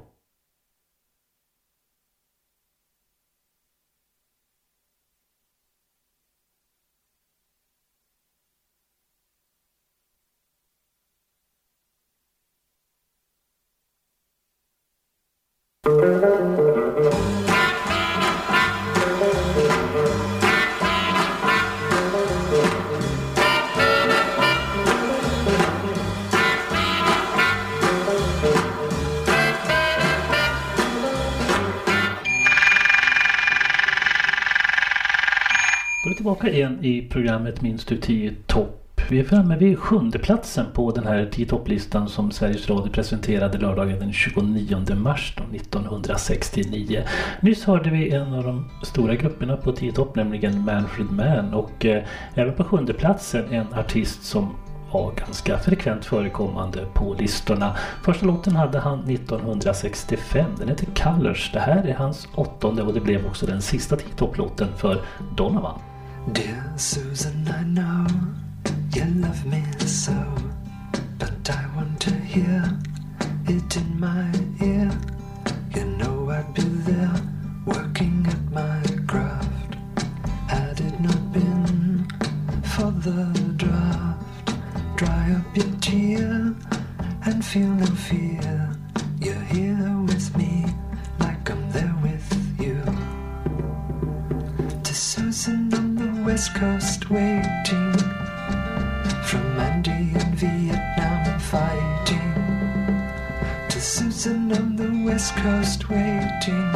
Speaker 11: Programmet Minst du 10 topp. Vi är framme vid sjunde platsen på den här 10 topplistan som Sveriges Radio presenterade lördagen den 29 mars 1969. Nyss hörde vi en av de stora grupperna på 10 topp, nämligen Manfred Mann och eh, även på sjunde platsen en artist som var ganska frekvent förekommande på listorna. Första låten hade han 1965. Den heter Colors. Det här är hans åttonde och det blev också den sista topplåten för Donovan.
Speaker 13: Dear Susan, I know you love me so, but I want to hear it in my ear. You know I'd be there working at my craft. Had it not been for the draft, dry up your tear and feel no fear. West coast waiting. From Andy in Vietnam fighting. To Susan on the west coast waiting.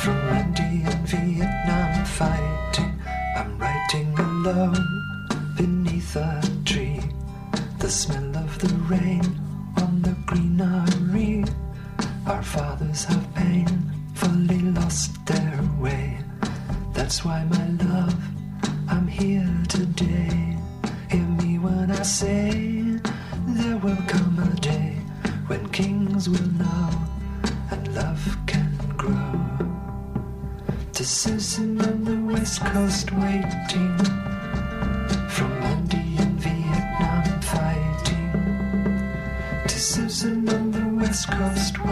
Speaker 13: From Andy in Vietnam fighting. I'm writing alone beneath a tree. The smell of the rain on the greenery. Our fathers have painfully lost their that's why, my love, I'm here today. Hear me when I say there will come a day when kings will know and love can grow. To Susan on the west coast waiting. From India in Vietnam fighting. To Susan on the west coast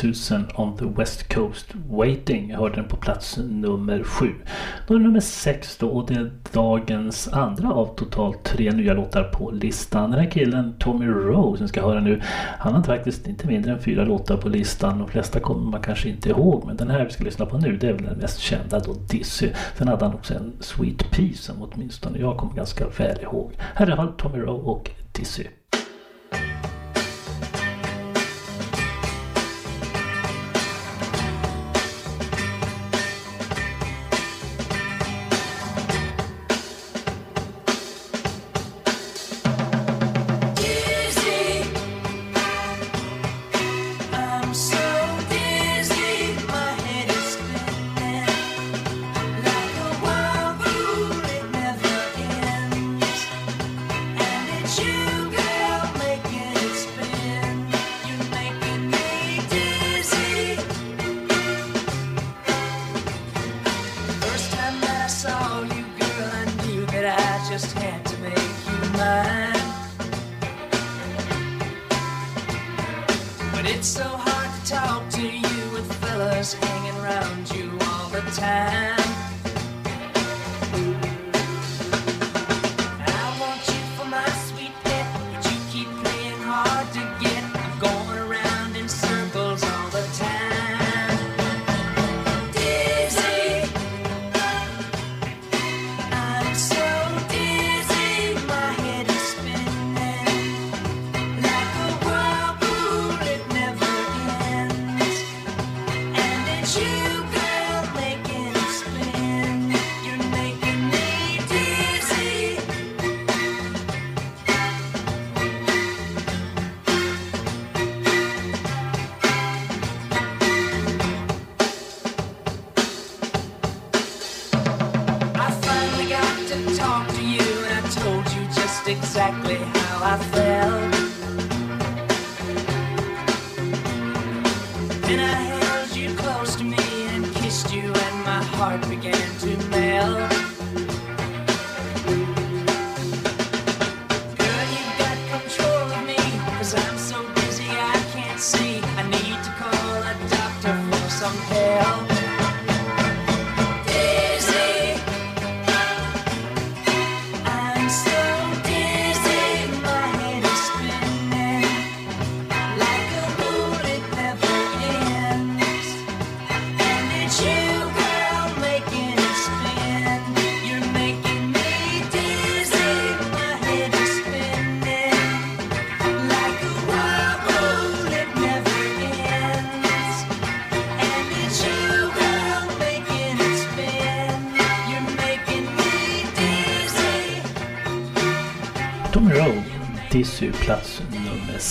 Speaker 13: 2000 On the West Coast Waiting.
Speaker 11: Jag hörde den på plats nummer sju. Då är det nummer sex då och det är dagens andra av totalt tre nya låtar på listan. Den här killen Tommy Rowe som vi ska höra nu, han har faktiskt inte mindre än fyra låtar på listan. De flesta kommer man kanske inte ihåg men den här vi ska lyssna på nu det är väl den mest kända då, Dizzy. Sen hade han också en Sweet Pea som åtminstone jag kommer ganska väl ihåg. Här är i Tommy Rowe och Dizzy.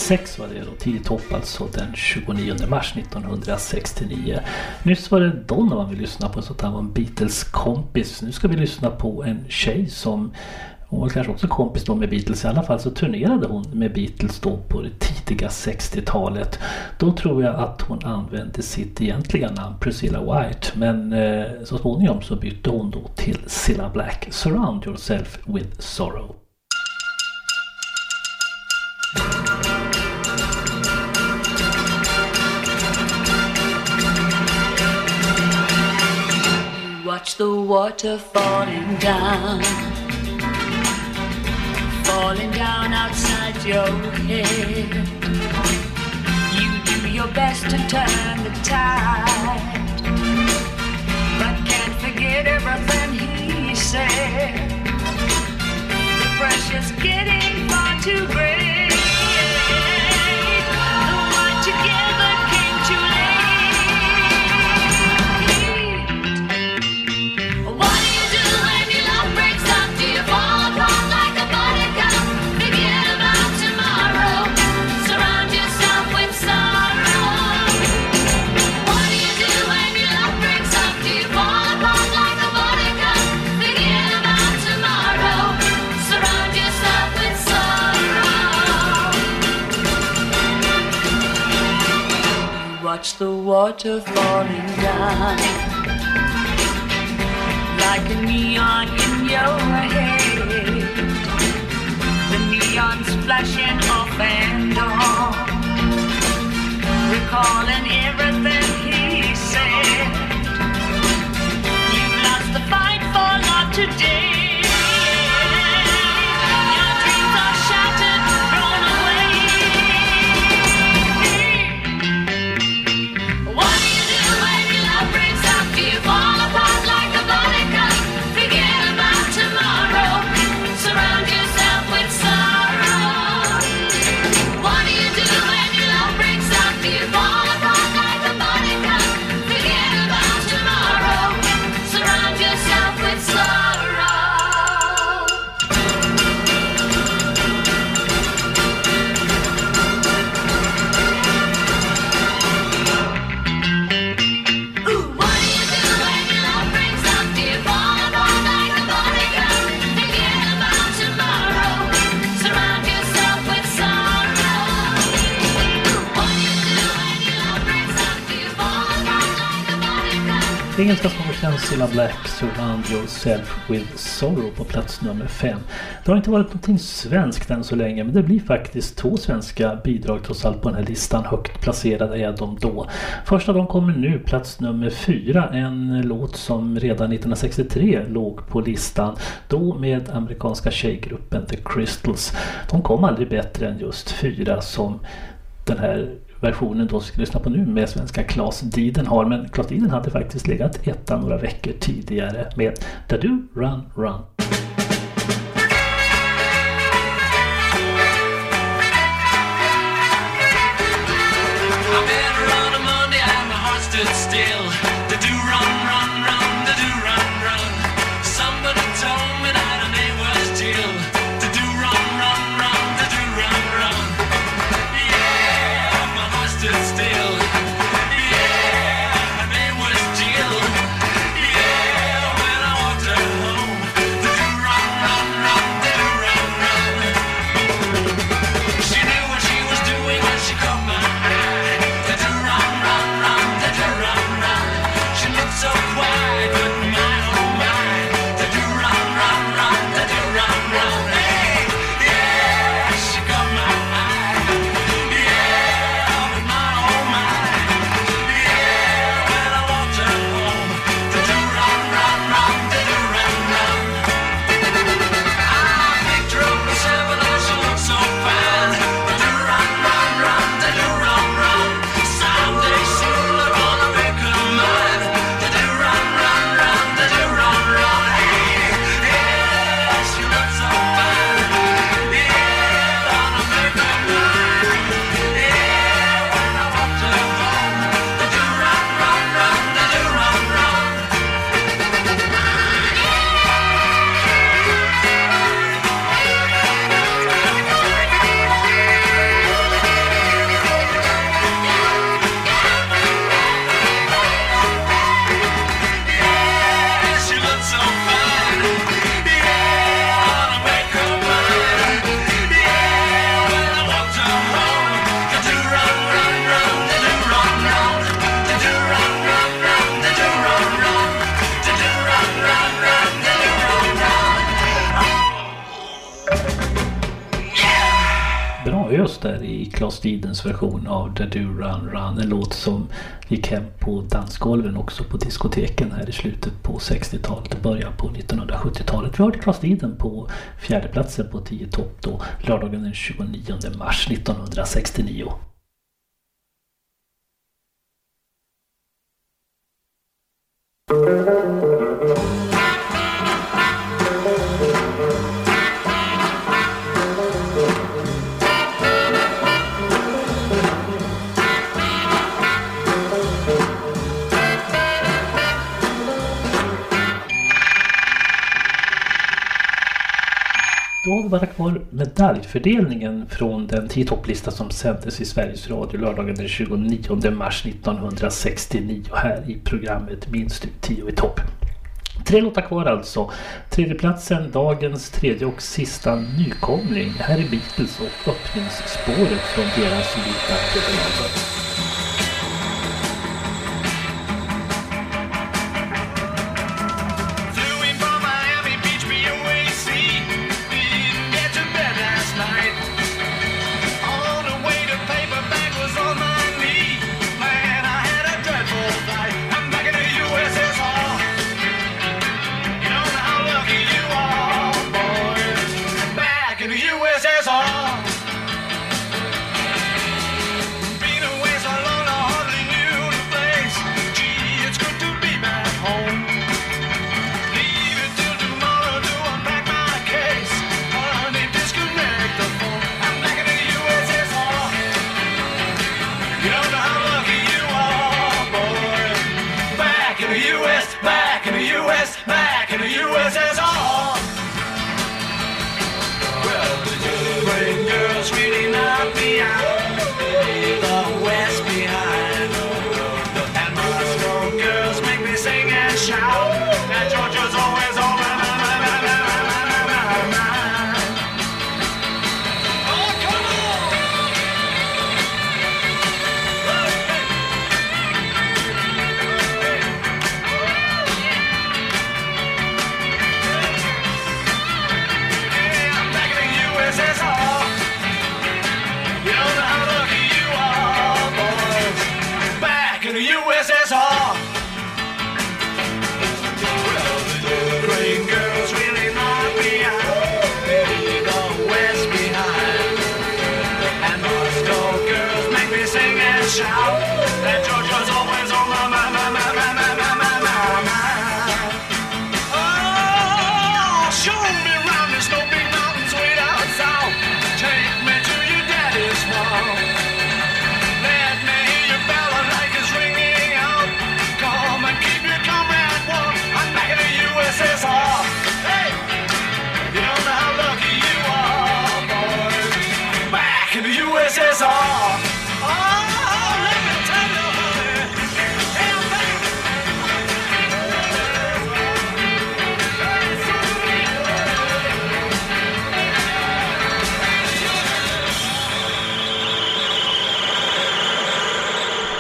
Speaker 11: 6 var det då. Tidig topp alltså den 29 mars 1969. Nyss var det Donovan vi lyssnade på så att han var en Beatles kompis. Nu ska vi lyssna på en tjej som hon var kanske också kompis då med Beatles. I alla fall så turnerade hon med Beatles då på det tidiga 60-talet. Då tror jag att hon använde sitt egentliga namn Priscilla White. Men eh, så småningom så bytte hon då till Cilla Black. Surround yourself with sorrow.
Speaker 17: the water falling down, falling down outside your head. You do your best to turn the tide, but can't forget everything he said. The pressure's
Speaker 18: getting far too great. the
Speaker 12: water falling down like a neon in your head. The neon's flashing off and on, recalling everything he said. You lost the fight for love today.
Speaker 18: Surround Yourself With Sorrow
Speaker 11: på plats nummer 5. Det har inte varit någonting svenskt än så länge men det blir faktiskt två svenska bidrag trots allt på den här listan. Högt placerade är de då. Första de kommer nu, plats nummer 4, En låt som redan 1963 låg på listan. Då med amerikanska tjejgruppen The Crystals. De kom aldrig bättre än just fyra som den här versionen då ska lyssna på nu med svenska Claes Diden har. Men Claes Diden hade faktiskt legat etta några veckor tidigare med Da Do Run Run. Klas Didens version av The Do Run Run. En låt som gick hem på dansgolven också på diskoteken här i slutet på 60-talet och början på 1970-talet. Vi hörde Klas Diden på fjärdeplatsen på 10 topp då lördagen den 29 mars 1969. Thank you. Då har vi bara kvar medaljfördelningen från den tio topplista som sändes i Sveriges Radio lördagen den 29 mars 1969 här i programmet Minst du tio i topp. Tre låtar kvar alltså. Tredjeplatsen, dagens tredje och sista nykomling. Här är Beatles och öppningsspåret från deras vita
Speaker 19: Yeah.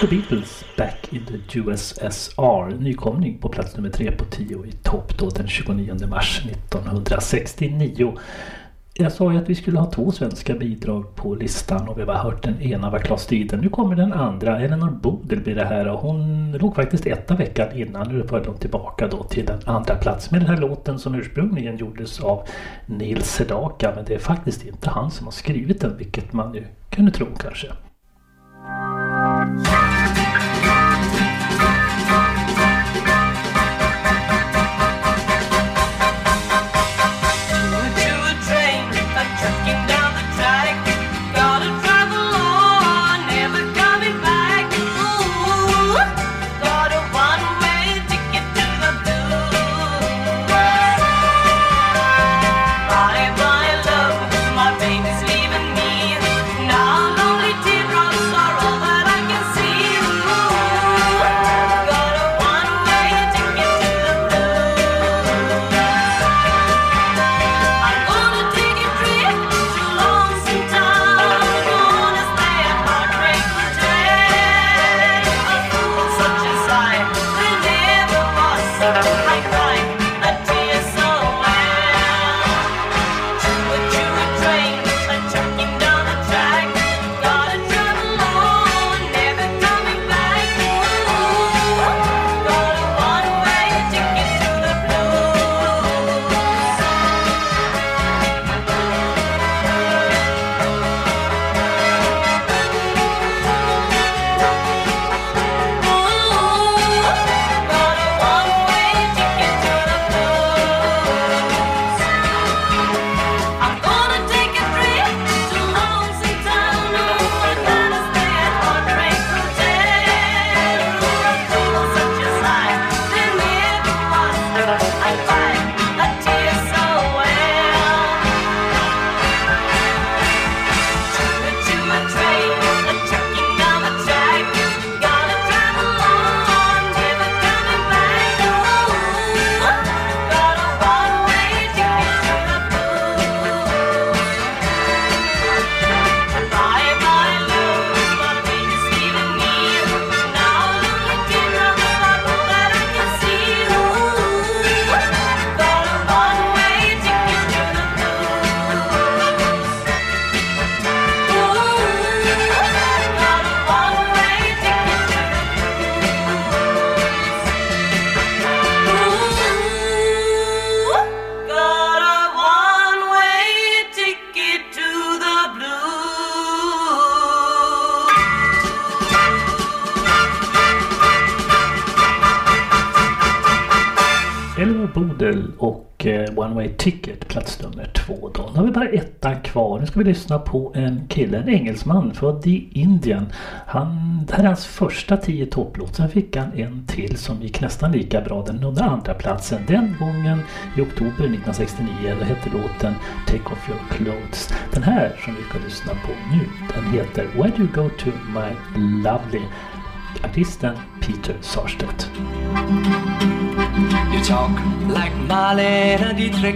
Speaker 19: The
Speaker 11: Beatles Back in the USSR. Nykomling på plats nummer tre på 10 i topp då den 29 mars 1969. Jag sa ju att vi skulle ha två svenska bidrag på listan och vi har hört den ena var Klas Stiden. Nu kommer den andra. Eleanor Bodel blir det här och hon låg faktiskt etta veckan innan. Nu är de tillbaka då till den andra plats med den här låten som ursprungligen gjordes av Nils Sedaka. Men det är faktiskt inte han som har skrivit den vilket man ju kunde tro kanske. Vi lyssna på en kille, en engelsman född i Indien. Han, det här är hans första tio topplåt. Sen fick han en till som gick nästan lika bra. Den nådde andra platsen. Den gången i oktober 1969. Det hette låten Take Off Your Clothes. Den här som vi ska lyssna på nu den heter Where Do You Go To My Lovely. Artisten Peter Sarstedt.
Speaker 20: You talk like Marlene Dietrich,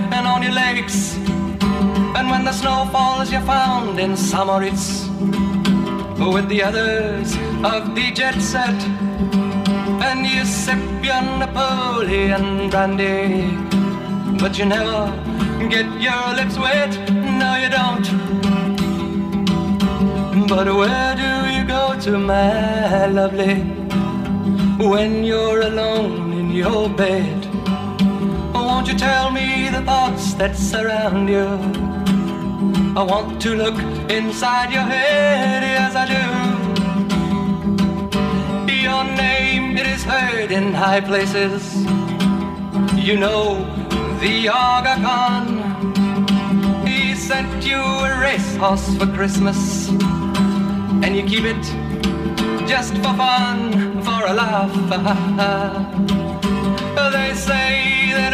Speaker 20: on your legs. And when the snow falls, you're found in Samoritz with the others of the jet set. And you sip your Napoleon brandy, but you never get your lips wet. No, you don't. But where do you go to, my lovely, when you're alone in your bed? Won't you tell me the thoughts that surround you? I want to look inside your head, yes I do. Your name, it is heard in high places. You know the Aga Khan. He sent you a racehorse for Christmas and you keep it just for fun, for a laugh. they say that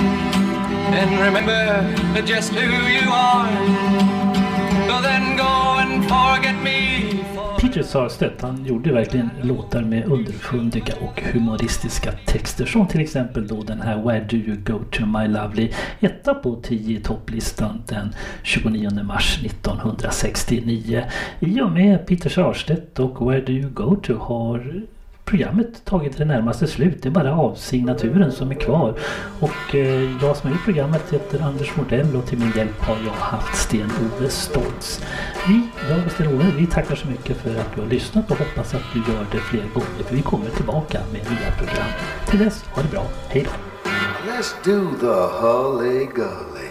Speaker 20: and remember just who you are. Then go and forget me.
Speaker 11: Peter Sarstedt han gjorde verkligen låtar med underfundiga och humoristiska texter som till exempel då den här Where Do You Go To My Lovely etta på 10 i topplistan den 29 mars 1969. I och med Peter Sarstedt och Where Do You Go To har programmet tagit det närmaste slut. Det är bara avsignaturen som är kvar. Och eh, jag som har gjort programmet heter Anders Mordell och till min hjälp har jag haft Sten-Ove Stoltz. Vi, jag och Sten-Ove, vi tackar så mycket för att du har lyssnat och hoppas att du gör det fler gånger för vi kommer tillbaka med nya program. Till dess, ha det bra. Hej då!
Speaker 21: Let's do the Hully Gully.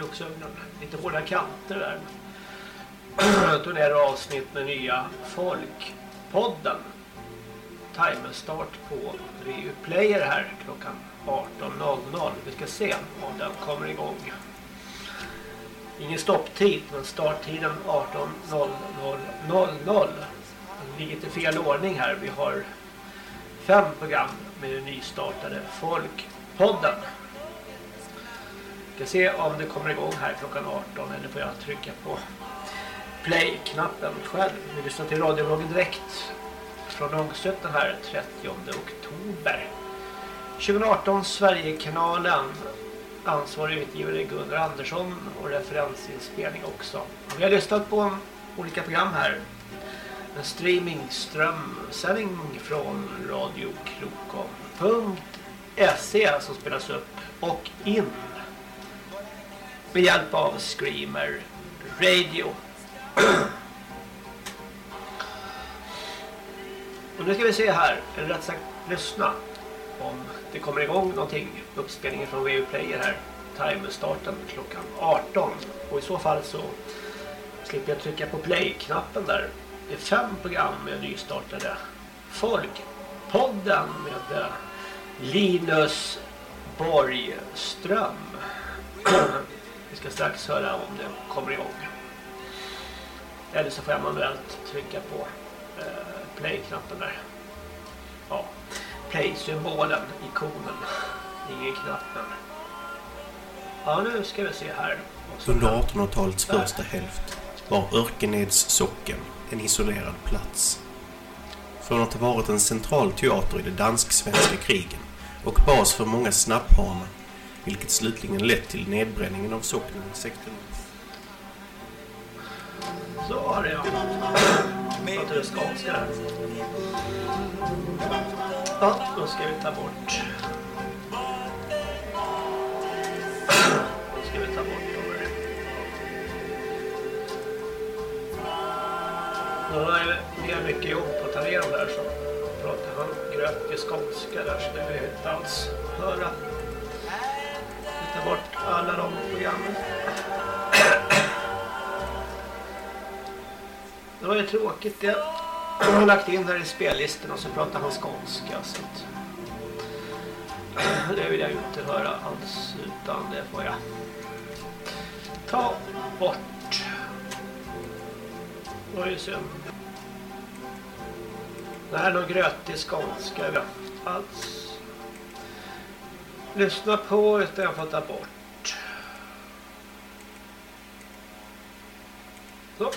Speaker 2: Värmer. Lite hårda kanter där. Jag tog ner avsnitt med nya Folkpodden. Timerstart på VU Player här klockan 18.00. Vi ska se om den kommer igång. Ingen stopptid, men starttiden 18.00. Det ligger i fel ordning här. Vi har fem program med den nystartade Folkpodden. Vi ska se om det kommer igång här klockan 18 eller får jag trycka på play-knappen själv. Vi lyssnar till radiobloggen direkt från Långsötten här 30 oktober. 2018 Sverigekanalen ansvarig utgivare Gunnar Andersson och referensinspelning också. Vi har lyssnat på olika program här. En streamingströmsändning från radiokrokom.se som spelas upp och in med hjälp av Screamer Radio. Och nu ska vi se här, eller rätt sagt lyssna om det kommer igång någonting uppspelningen från VU Player här timerstarten klockan 18 och i så fall så slipper jag trycka på play-knappen där. Det är fem program med nystartade Folkpodden med Linus Borgström. ska strax höra om det kommer igång eller så får jag manuellt trycka på eh, play-knappen där ja play-symbolen, ikonen i knappen. Ja, nu ska vi se här.
Speaker 22: Under 1800-talets första hälft var Örkeneds socken en isolerad plats. Från att ha varit en central teater i de dansk-svenska krigen och bas för många snapphanar, vilket slutligen lett till nedbränningen av socknen 1600
Speaker 2: Så har det ja. Låter det skånska där. Ja, då ska vi ta bort. Då ska vi ta bort över. Då är det mycket jobb på att ta ner dem där så pratar han gröt i skånska där så det jag inte alls höra ta tar bort alla de programmen. Det var ju tråkigt det. Jag har lagt in här i spellistorna och så pratar han skånska. Så att, det vill jag ju inte höra alls utan det får jag ta bort. Det var ju synd. Det här är nog grötig skånska vi har haft alls. Lyssna på utan jag ta bort. Så.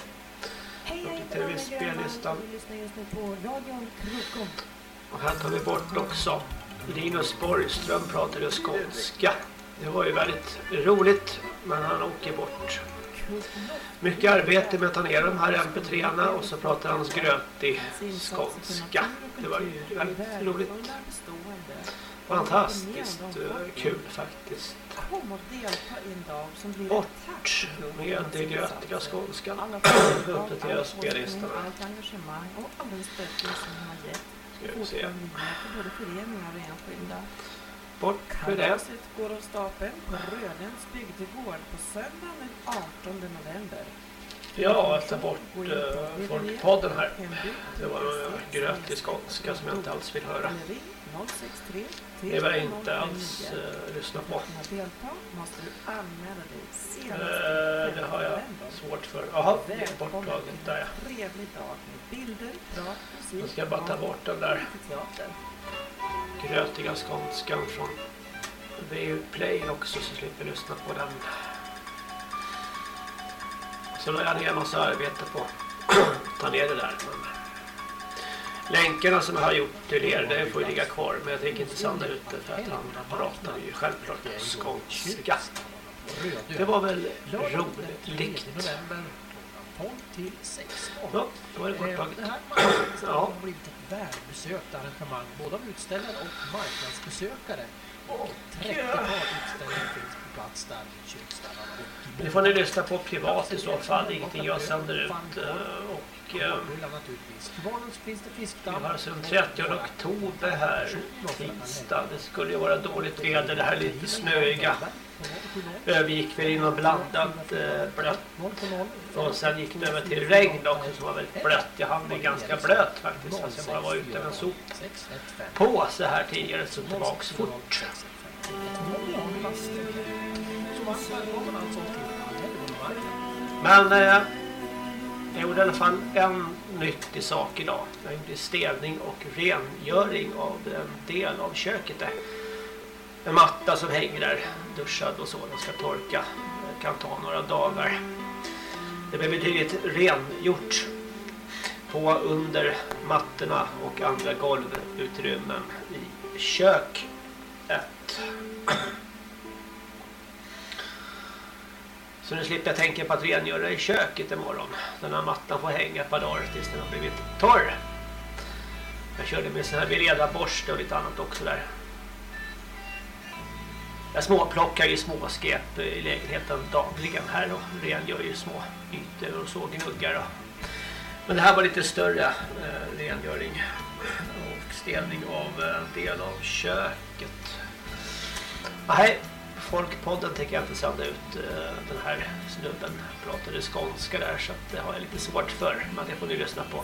Speaker 23: Hej, lyssnar just nu på radion Krokom.
Speaker 2: Och här tar vi bort också Linus Borgström pratade skånska. Det var ju väldigt roligt men han åker bort. Mycket arbete med att ta ner de här mp3-arna och så pratar han grötig skånska. Det var ju väldigt roligt. Fantastiskt eh, kul faktiskt.
Speaker 23: Kom och delta i en dag som blir
Speaker 2: Bort med det grötiga skånskan. Uppdatera spellistan. Ska vi se. Bort med det.
Speaker 23: Kalaset går av stapeln på Rödens bygdegård på söndagen den 18 november.
Speaker 2: Ja, jag tar bort uh, Folkpodden här. Det var en grötig skånska som jag inte alls vill höra.
Speaker 23: Eller ring 063
Speaker 2: Det vill jag inte alls uh, lyssna på. Uh, det har jag svårt för. Jaha, det är borttaget där ja. Nu ska jag bara ta bort den där grötiga skånskan från VU Play också så slipper jag lyssna på den. Så la jag en massa arbete på att ta ner det där. Men länkarna som jag har gjort till er, det får ju ligga kvar. Men jag tänker inte sända ut det för att han pratar ju självklart skånska. Det var väl roligt. Ja, då var det kort borttaget.
Speaker 24: Det här marknadsfestivalen
Speaker 2: Ja.
Speaker 24: har blivit ett välbesökt arrangemang både av utställare och marknadsbesökare. Och 30-tal utställare finns på plats där i köksställarna.
Speaker 2: Det får ni lyssna på privat i så fall, ingenting jag sänder ut. eh, Och eh, vi har alltså den 30 oktober här, tisdag. Det skulle ju vara dåligt väder, det här lite snöiga. Övergick väl inom blandat eh, blött. Och sen gick det över till regn också som var väldigt blött. Jag hann bli ganska blöt faktiskt fast jag bara var ute med en sop på så här tidigare så tillbaks fort. Men eh, jag gjorde i alla fall en nyttig sak idag. Jag gjorde städning och rengöring av en del av köket där. En matta som hänger där, duschad och så, den ska torka. Det kan ta några dagar. Det blev betydligt rengjort på under mattorna och andra golvutrymmen i köket. Så nu slipper jag tänka på att rengöra i köket imorgon. Den här mattan får hänga ett par dagar tills den har blivit torr. Jag körde med sån här Veleda-borste och lite annat också där. Jag småplockar ju småskräp i lägenheten dagligen här och rengör ju små ytor och så gnuggar. Och. Men det här var lite större eh, rengöring och städning av en del av köket. Nej, Folkpodden tänker jag inte sända ut eh, den här snubben. Pratade skånska där så att det har jag lite svårt för. Men det får ni lyssna på.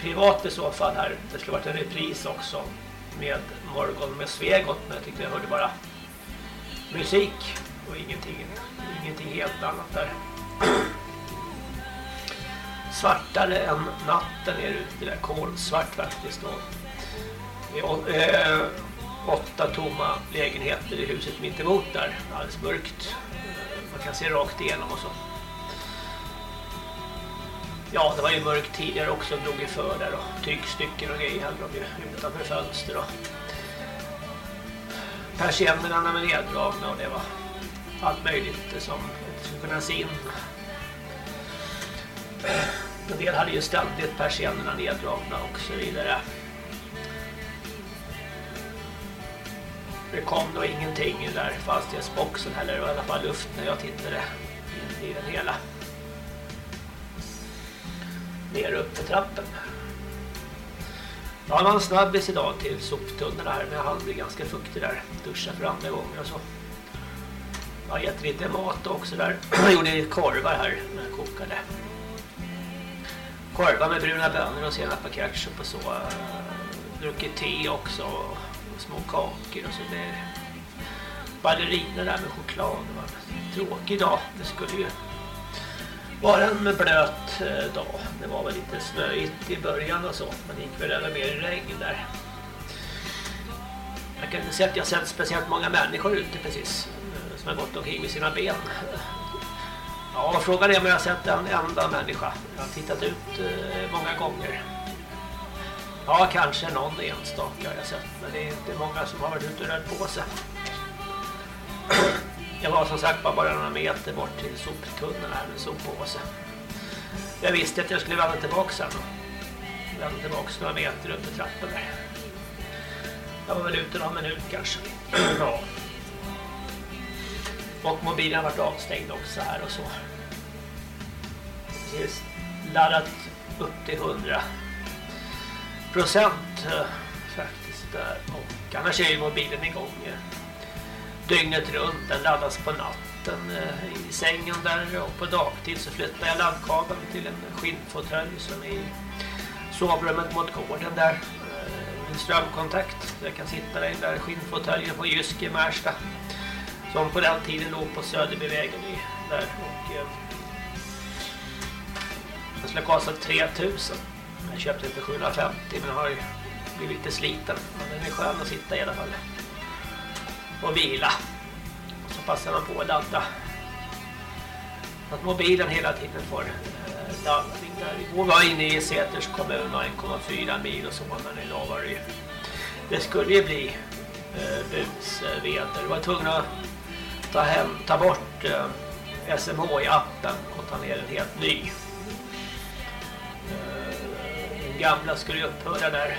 Speaker 2: Privat i så fall här. Det skulle varit en repris också med Morgon med Svegot men jag tyckte jag hörde bara musik och ingenting, ingenting helt annat där. Svartare än natten är det ute där. Kolsvart faktiskt och eh, åtta tomma lägenheter i huset mitt emot där. Alldeles mörkt. Man kan se rakt igenom och så. Ja, det var ju mörkt tidigare också. Drog i för där och tygstycken och grejer hade de ju utanför fönster och persiennerna med neddragna och det var allt möjligt som inte skulle kunna se in. En del hade ju ständigt persiennerna neddragna och så vidare. Det kom då ingenting i där fastighetsboxen heller. Det var i alla fall luft när jag tittade in i den hela. Ner upp för trappen. Jag har en snabbis idag till soptunnorna här men jag hann bli ganska fuktig där. Duscha för andra gånger och så. Jag har lite mat också där. Jag gjorde korvar här när jag kokade. korvar med bruna bönor och senap och ketchup och så. Druckit te också små kakor och så det ballerina där med choklad. Det var en tråkig dag. Det skulle ju vara en blöt eh, dag. Det var väl lite snöigt i början och så. Men det gick väl över mer i regn där. Jag kan inte säga att jag har sett speciellt många människor ute precis. Eh, som har gått omkring med sina ben. Ja, frågan är om jag har sett en enda människa. Jag har tittat ut eh, många gånger. Ja, kanske någon enstaka har jag sett. Men det är inte många som har varit ute och rört på sig. Jag var som sagt bara några meter bort till soptunneln här med soppåse. Jag visste att jag skulle vända tillbaka sen. Vända tillbaka några meter upp i trappan. där. Jag var väl ute någon minut kanske. ja. Och mobilen har varit avstängd också här och så. Precis laddat upp till 100 procent eh, faktiskt där. Och annars är ju mobilen igång eh, dygnet runt. Den laddas på natten eh, i sängen där och på dagtid så flyttar jag laddkabeln till en skinnfåtölj som är i sovrummet mot gården där. Min En strömkontakt. Jag kan sitta där i den där skinnfåtöljen på Jyske i Märsta. Som på den tiden låg på Söderbyvägen i där och eh, den skulle kosta 3000. Jag köpte den för 750 men har ju blivit lite sliten. Men den är skön att sitta i alla fall. Och vila. Och så passar man på att ladda. Så att mobilen hela tiden får eh, laddning där. Igår var jag inne i Säters kommun och 1,4 mil och så. Men idag var det ju... Det skulle ju bli eh, busväder. Jag var tvungna att ta, hem, ta bort eh, SMH-appen och ta ner en helt ny. Gamla skulle ju upphöra där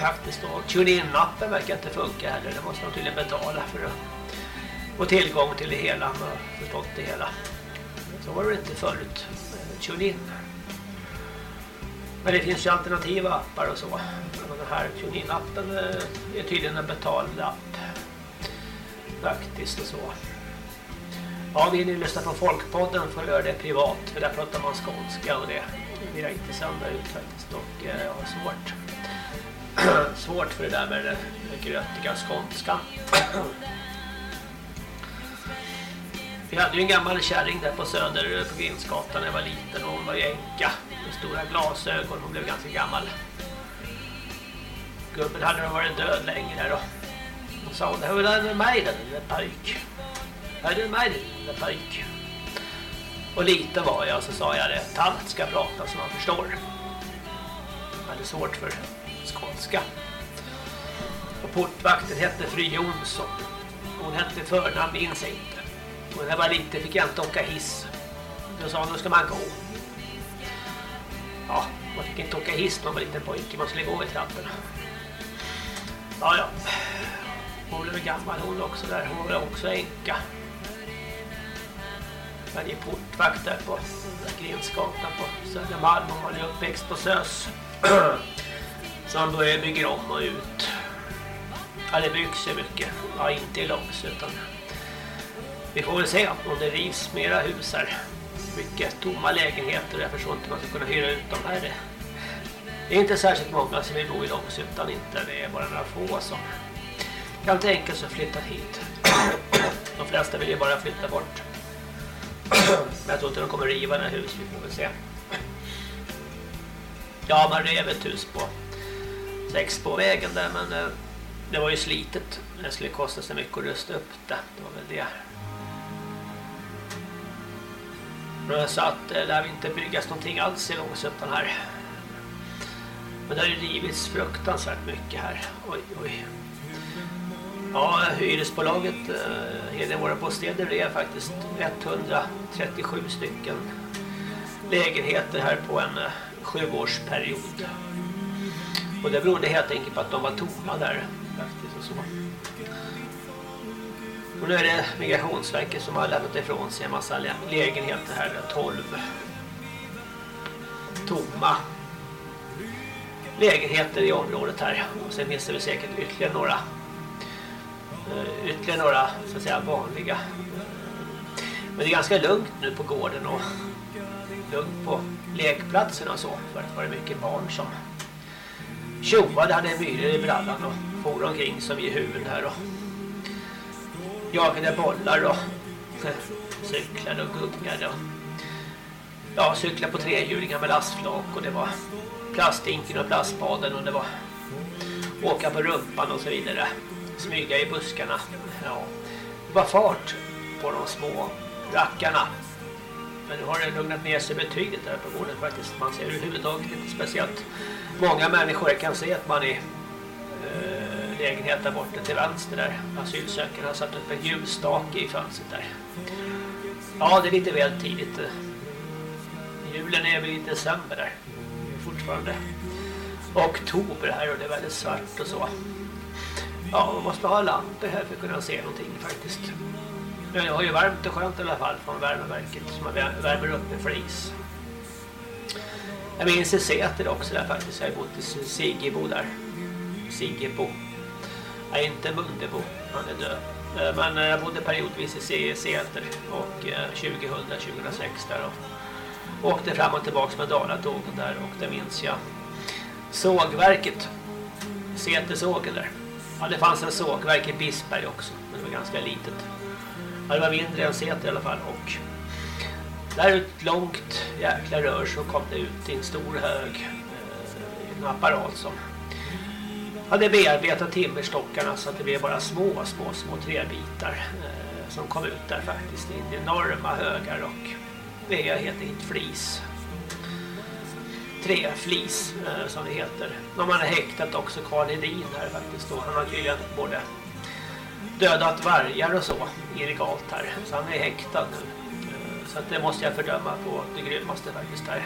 Speaker 2: faktiskt då. TuneIn-appen verkar inte funka heller. Det måste man tydligen betala för att få tillgång till det hela. man har förstått det hela. Så var det inte förut. Eh, TuneIn. Men det finns ju alternativa appar och så. Men den här TuneIn-appen eh, är tydligen en betald app. Faktiskt och så. Ja, vill ni lyssna på Folkpodden får göra det privat. För där pratar man skånska och det vill jag inte sända ut faktiskt. Och eh, jag har svårt. svårt för det där med det grötiga skånska. Vi hade ju en gammal kärring där på Söder eh, på Grinsgatan när jag var liten och hon var ju änka med stora glasögon. Hon blev ganska gammal. Gubben hade nog varit död länge där då. Hon sa hon, hur är det med dig den lilla pojk? Hur är det med dig den lilla pojk? Och lite var jag så sa jag det. Tant ska prata så man förstår. Jag hade svårt för skånska. Och portvakten hette Fru Jonsson. Hon hette förnamn, minns jag inte. Och när jag var liten fick jag inte åka hiss. Då sa hon, då ska man gå. Ja, man fick inte åka hiss när man var liten pojke. Man skulle gå i trapporna. Ja, ja. Hon blev gammal hon också där. Hon var också änka. Men i portvakt där på Grinsgatan på Södermalm. och var ju uppväxt på Sös. Så han började bygga om och ut. Ja, det byggs ju mycket. Ja, inte i långs utan vi får väl se om det rivs mera hus här. Mycket tomma lägenheter och jag förstår inte man ska kunna hyra ut dem här. Det är inte särskilt många som vill bo i Långshyttan inte. Det är bara några få som kan tänka sig att flytta hit. De flesta vill ju bara flytta bort. Men jag tror inte de kommer riva den här huset, vi får väl se. Ja, man rev ett hus på sex på vägen där, men eh, det var ju slitet. Det skulle kosta så mycket att rusta upp det. Det var väl det. Så att det lär inte byggas någonting alls i Långsötan här. Men det har ju rivits fruktansvärt mycket här. Oj, oj. Ja, hyresbolaget eh, hela våra bostäder rev faktiskt 137 stycken lägenheter här på en eh, sjuårsperiod. Och det berodde helt enkelt på att de var tomma där. Faktiskt och så. Och nu är det Migrationsverket som har lämnat ifrån sig en massa lägenheter här. 12 tomma lägenheter i området här. Och sen finns det väl säkert ytterligare några Eh, ytterligare några så att säga vanliga. Men det är ganska lugnt nu på gården och lugnt på lekplatsen och så. För att det var mycket barn som tjoade, hade myror i brallan och for omkring som i huvuden här och jagade bollar och cyklade och gungade och ja, cyklade på trehjulingar med lastflak och det var plastinken och plastbaden och det var åka på rumpan och så vidare smyga i buskarna. Ja, det var fart på de små rackarna. Men nu har det lugnat ner sig betydligt där på gården faktiskt. Man ser överhuvudtaget inte speciellt många människor. Jag kan se att man i eh, lägenhet där borta till vänster där. Asylsökarna har satt upp en ljusstake i fönstret där. Ja det är lite väl tidigt. Julen är väl i december där fortfarande. Oktober här och det är väldigt svart och så ja man måste ha lampor här för att kunna se någonting faktiskt. Men jag har ju varmt och skönt i alla fall från värmeverket som man värmer upp med flis. Jag minns i Säter också där faktiskt jag har bott i Siggebo där. Siggebo Nej, inte Mundebo, han är död. Eh, men eh, jag bodde periodvis i Säter och eh, 2000-2006 där och åkte fram och tillbaka med Dalatågen där och det minns jag. Sågverket. Sätersågen där ja, det fanns en sågverk i Bisberg också men det var ganska litet ja, det var mindre än Säter i alla fall och där ut långt jäkla rör så kom det ut i en stor hög eh, en apparat som hade bearbetat timmerstockarna så att det blev bara små, små, små träbitar eh, som kom ut där faktiskt i enorma högar och det är helt enkelt flis. Träflis eh, som det heter. De har häktat också Karl Hedin här faktiskt då. Han har tydligen både dödat vargar och så illegalt här. Så han är häktad nu. Eh, så att det måste jag fördöma på det grymmaste faktiskt där.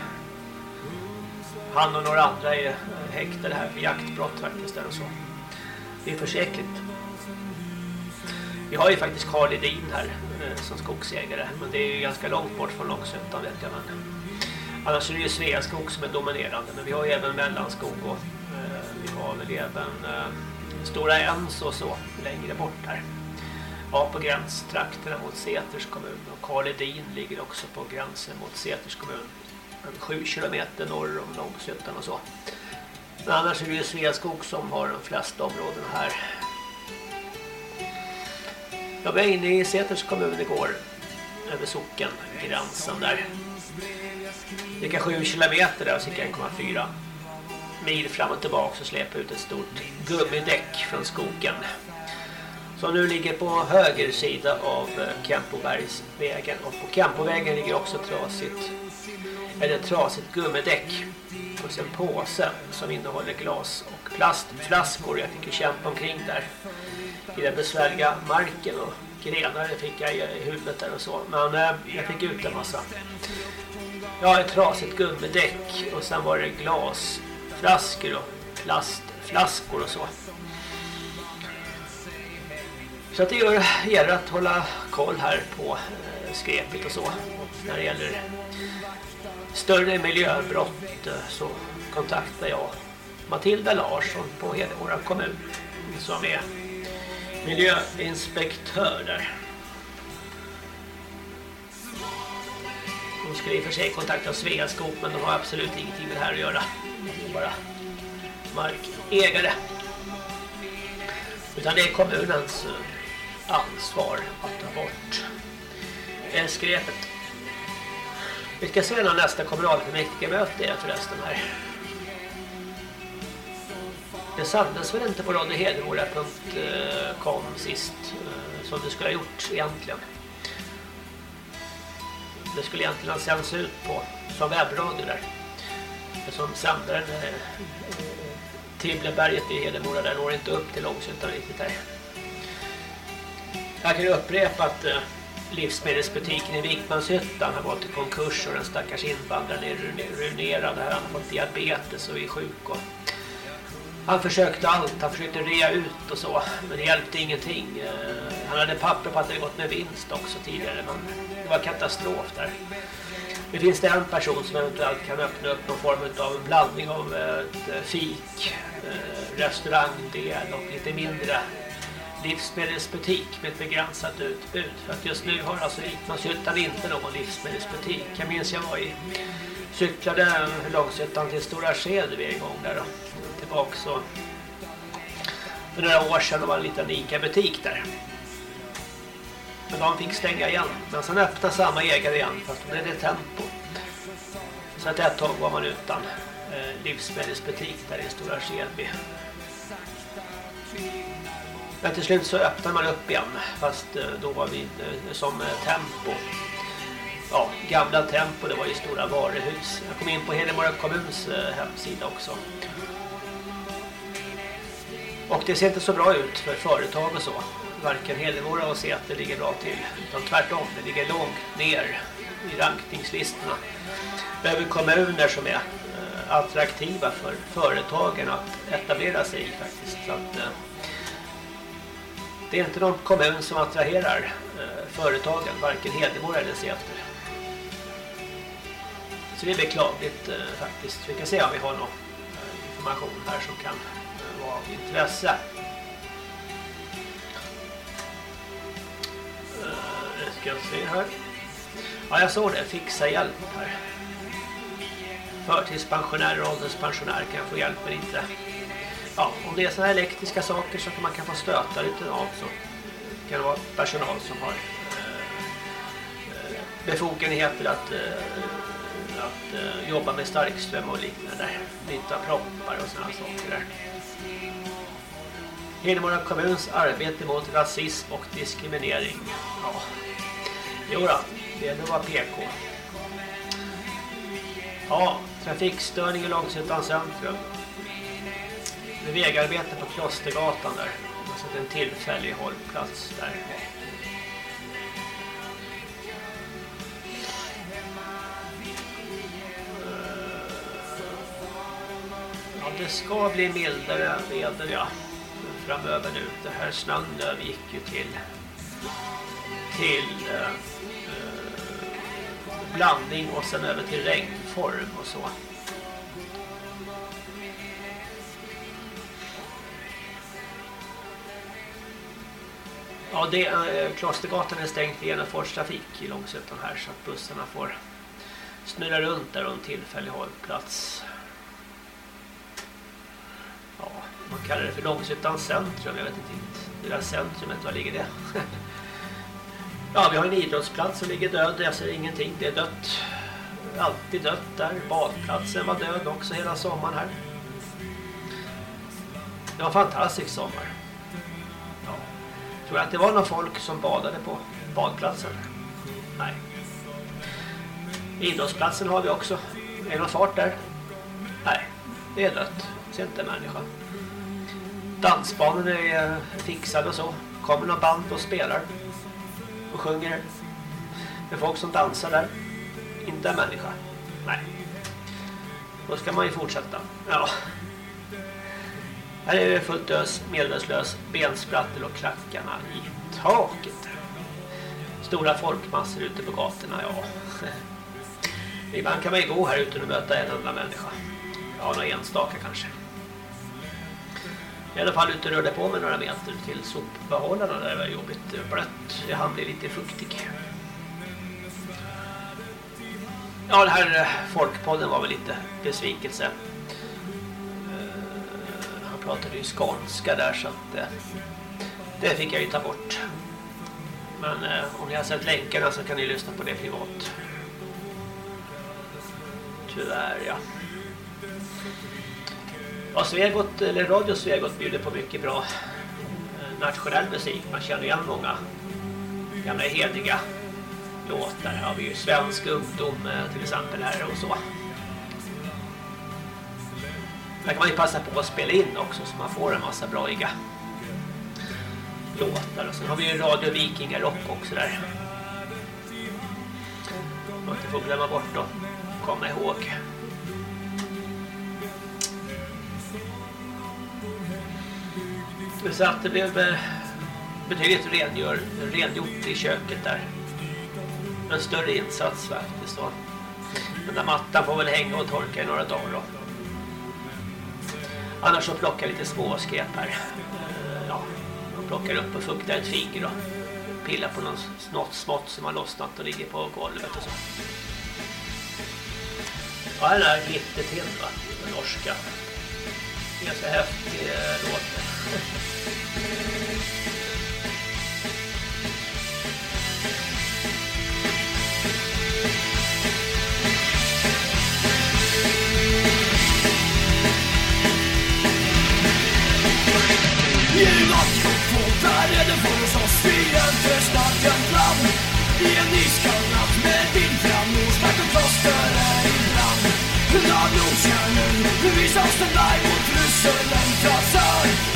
Speaker 2: Han och några andra är eh, häktade här för jaktbrott faktiskt där och så. Det är försäkligt. Vi har ju faktiskt Karl Edin här som skogsägare. Men det är ju ganska långt bort från Långsötan vet jag. Men annars är det ju Sveaskog som är dominerande. Men vi har ju även Mellanskog och eh, vi har väl även eh, Stora Ens och så längre bort här. Ja, på gränstrakterna mot Säters kommun. Och Karl Edin ligger också på gränsen mot Säters kommun. En sju kilometer norr om Långsötan och så. Men annars är det ju Sveaskog som har de flesta områdena här. Jag var inne i Säters kommun igår över socken, gränsen där. Cirka 7 kilometer där, och cirka 1,4 mil fram och tillbaka och släpa ut ett stort gummidäck från skogen. Som nu ligger på höger sida av eh, Kempobergsvägen och på Kempovägen ligger också trasigt eller trasigt gummidäck plus en påse som innehåller glas och plastflaskor. Jag fick ju kämpa omkring där i den besvärliga marken och grenar fick jag i huvudet där och så. Men eh, jag fick ut en massa. Ja, ett trasigt gummidäck och sen var det glasflaskor och plastflaskor och så. Så att det gör er att hålla koll här på eh, skräpet och så. Och när det gäller större miljöbrott eh, så kontaktar jag Matilda Larsson på Hedemora kommun som är miljöinspektör där. De skulle i och för sig kontakta Sveaskog men de har absolut ingenting med det här att göra. De är bara markägare. Utan det är kommunens eh, ansvar att ta bort skräpet. Vi ska se när nästa kommunalfullmäktigemöte är förresten här. Det sändes väl inte på radiohedemora.com eh, sist eh, som det skulle ha gjort egentligen. Det skulle egentligen ha sänds ut på som webbradio där. Som sändaren eh, Tibbleberget i Hedemora där når inte upp till Långshyttan riktigt där. Jag kan upprepa att eh, livsmedelsbutiken i Vikmanshyttan har gått i konkurs och den stackars invandraren är ruinerad. Han har fått diabetes och är sjuk. Och han försökte allt, han försökte rea ut och så, men det hjälpte ingenting. Eh, han hade papper på att det hade gått med vinst också tidigare, men det var katastrof där. Nu finns det en person som eventuellt kan öppna upp någon form av en blandning av ett eh, fik, eh, restaurangdel och lite mindre livsmedelsbutik med ett begränsat utbud. För att just nu har alltså Vikmanshyttan inte någon livsmedelsbutik. Jag minns jag var i cyklade Långshyttan till Stora Skedvi en gång där då också för några år sedan var det en liten Ica-butik där. Men de fick stänga igen. Men sen öppnade samma ägare igen fast då blev det tempo. Så att ett tag var man utan eh, livsmedelsbutik där i Stora Skedby. Men till slut så öppnade man upp igen fast eh, då var vi eh, som eh, tempo. Ja, gamla tempo, det var ju stora varuhus. Jag kom in på Hedemora kommuns eh, hemsida också. Och det ser inte så bra ut för företag och så. Varken Hedemora och Säter ligger bra till. Utan tvärtom, det ligger långt ner i rankningslistorna. Över kommuner som är eh, attraktiva för företagen att etablera sig i faktiskt. Så att, eh, det är inte någon kommun som attraherar eh, företagen, varken Hedemora eller Säter. Så det är beklagligt eh, faktiskt. Vi kan se om vi har någon eh, information här som kan av intresse. Eh, nu ska jag se här. Ja, jag såg det. Fixa hjälp här. Förtidspensionärer och ålderspensionärer kan få hjälp men inte. Ja, om det är sådana elektriska saker så man kan få stötar utav av så kan det vara personal som har eh, eh, befogenheter att, att jobba med starkström och liknande. Byta proppar och sådana saker där. Hedemora kommuns arbete mot rasism och diskriminering. Ja, jo då, det är nog bara PK. Ja, trafikstörning i Långshyttan centrum. Med vägarbete på Klostergatan där. Alltså en tillfällig hållplats där. Eh, ja, det ska bli mildare väder ja. Framöver nu. Det här snön gick ju till till eh, blandning och sen över till regnform och så. Ja, det, eh, Klostergatan är stängt för trafik i Långsötan här så att bussarna får snurra runt där och en tillfällig hållplats. Ja, man kallar det för Långshyttans centrum, jag vet inte. Det där centrumet, var ligger det? ja, vi har en idrottsplats som ligger död, jag ser ingenting, det är dött. Alltid dött där, badplatsen var död också hela sommaren här. Det var en fantastisk sommar. Tror jag att det var några folk som badade på badplatsen? Nej. Idrottsplatsen har vi också. Är det någon fart där? Nej, det är dött. Ser inte en människa. Dansbanan är fixad och så. Kommer någon band och spelar. Och sjunger. Det är folk som dansar där. Inte en människa. Nej. Då ska man ju fortsätta. Ja. Här är det fullt ös, medvetslös, bensprattel och klackarna i taket. Stora folkmassor ute på gatorna, ja. Ibland kan man ju gå här utan att möta en enda människa. Ja, några enstaka kanske. I alla fall ute och rörde på mig några meter till sopbehållarna där det var jobbigt blött. Jag hann bli lite fuktig. Ja, den här eh, folkpodden var väl lite besvikelse eh, Han pratade ju skånska där så att eh, det fick jag ju ta bort. Men om ni har sett länkarna så kan ni lyssna på det privat. Tyvärr, ja. Ja, Svegot, eller Radio Svegot bjuder på mycket bra eh, nationell musik. Man känner igen många gamla hediga låtar. Här har vi ju Svensk ungdom eh, till exempel här och så. Där kan man ju passa på att spela in också så man får en massa braiga låtar. Och sen har vi ju Radio Vikingar Rock också där. Man inte får glömma bort och komma ihåg. Så att det blev eh, betydligt rengör, rengjort i köket där. En större insats faktiskt då. Den där mattan får väl hänga och torka i några dagar då. Annars så plockar jag lite småskräp här. Ja, man plockar upp och fuktar ett finger och pillar på något, smått som har lossnat och ligger på golvet och så. Ja, den här Glittertind va, den norska. Ganska häftig eh, låt.
Speaker 25: Genom nattfåtar är det för oss oss fiender starka fram I en iskall natt med vind fram Norsmark och kloster är i brand Daglosstjärnor visar oss den väg mot Jerusalem trasar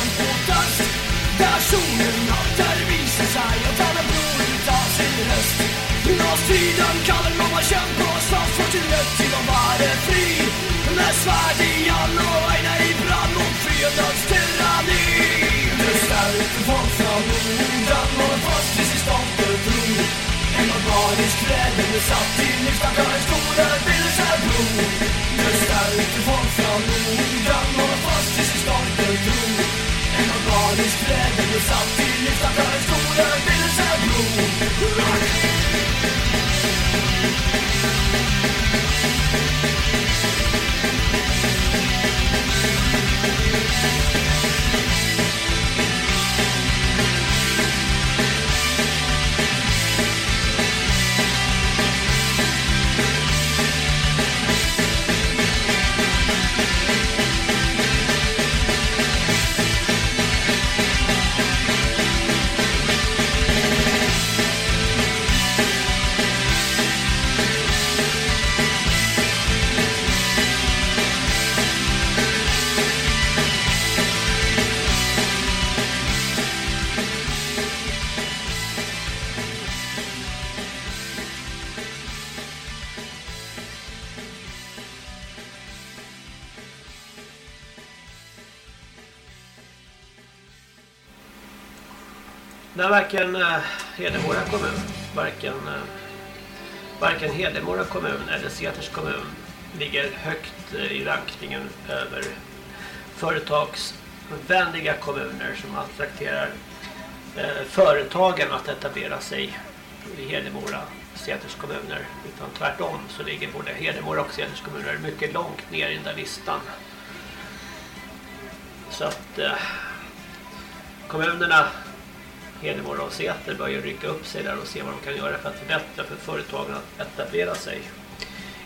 Speaker 25: När kallar må man kämpa och slåss för sin rätt till att vara fri. Med svärd i hand och aina i brand mot fiendens tyranni. Nu stärker folk från Norden och fast i sin stolta tro. En barbarisk är satt i livstackarens stora bildelsebro Nu stärker folk från Norden och fast i sin stolta tro. En barbarisk är satt i livstackarens stora bildelsebro
Speaker 2: När varken eh, Hedemora kommun, varken, eh, varken Hedemora kommun eller Säters kommun ligger högt eh, i rankningen över företagsvänliga kommuner som attrakterar eh, företagen att etablera sig i Hedemora Säters kommuner. Utan tvärtom så ligger både Hedemora och Säters kommuner mycket långt ner i den där listan. Så att eh, kommunerna Hedemora och Säter börjar rycka upp sig där och se vad de kan göra för att förbättra för företagen att etablera sig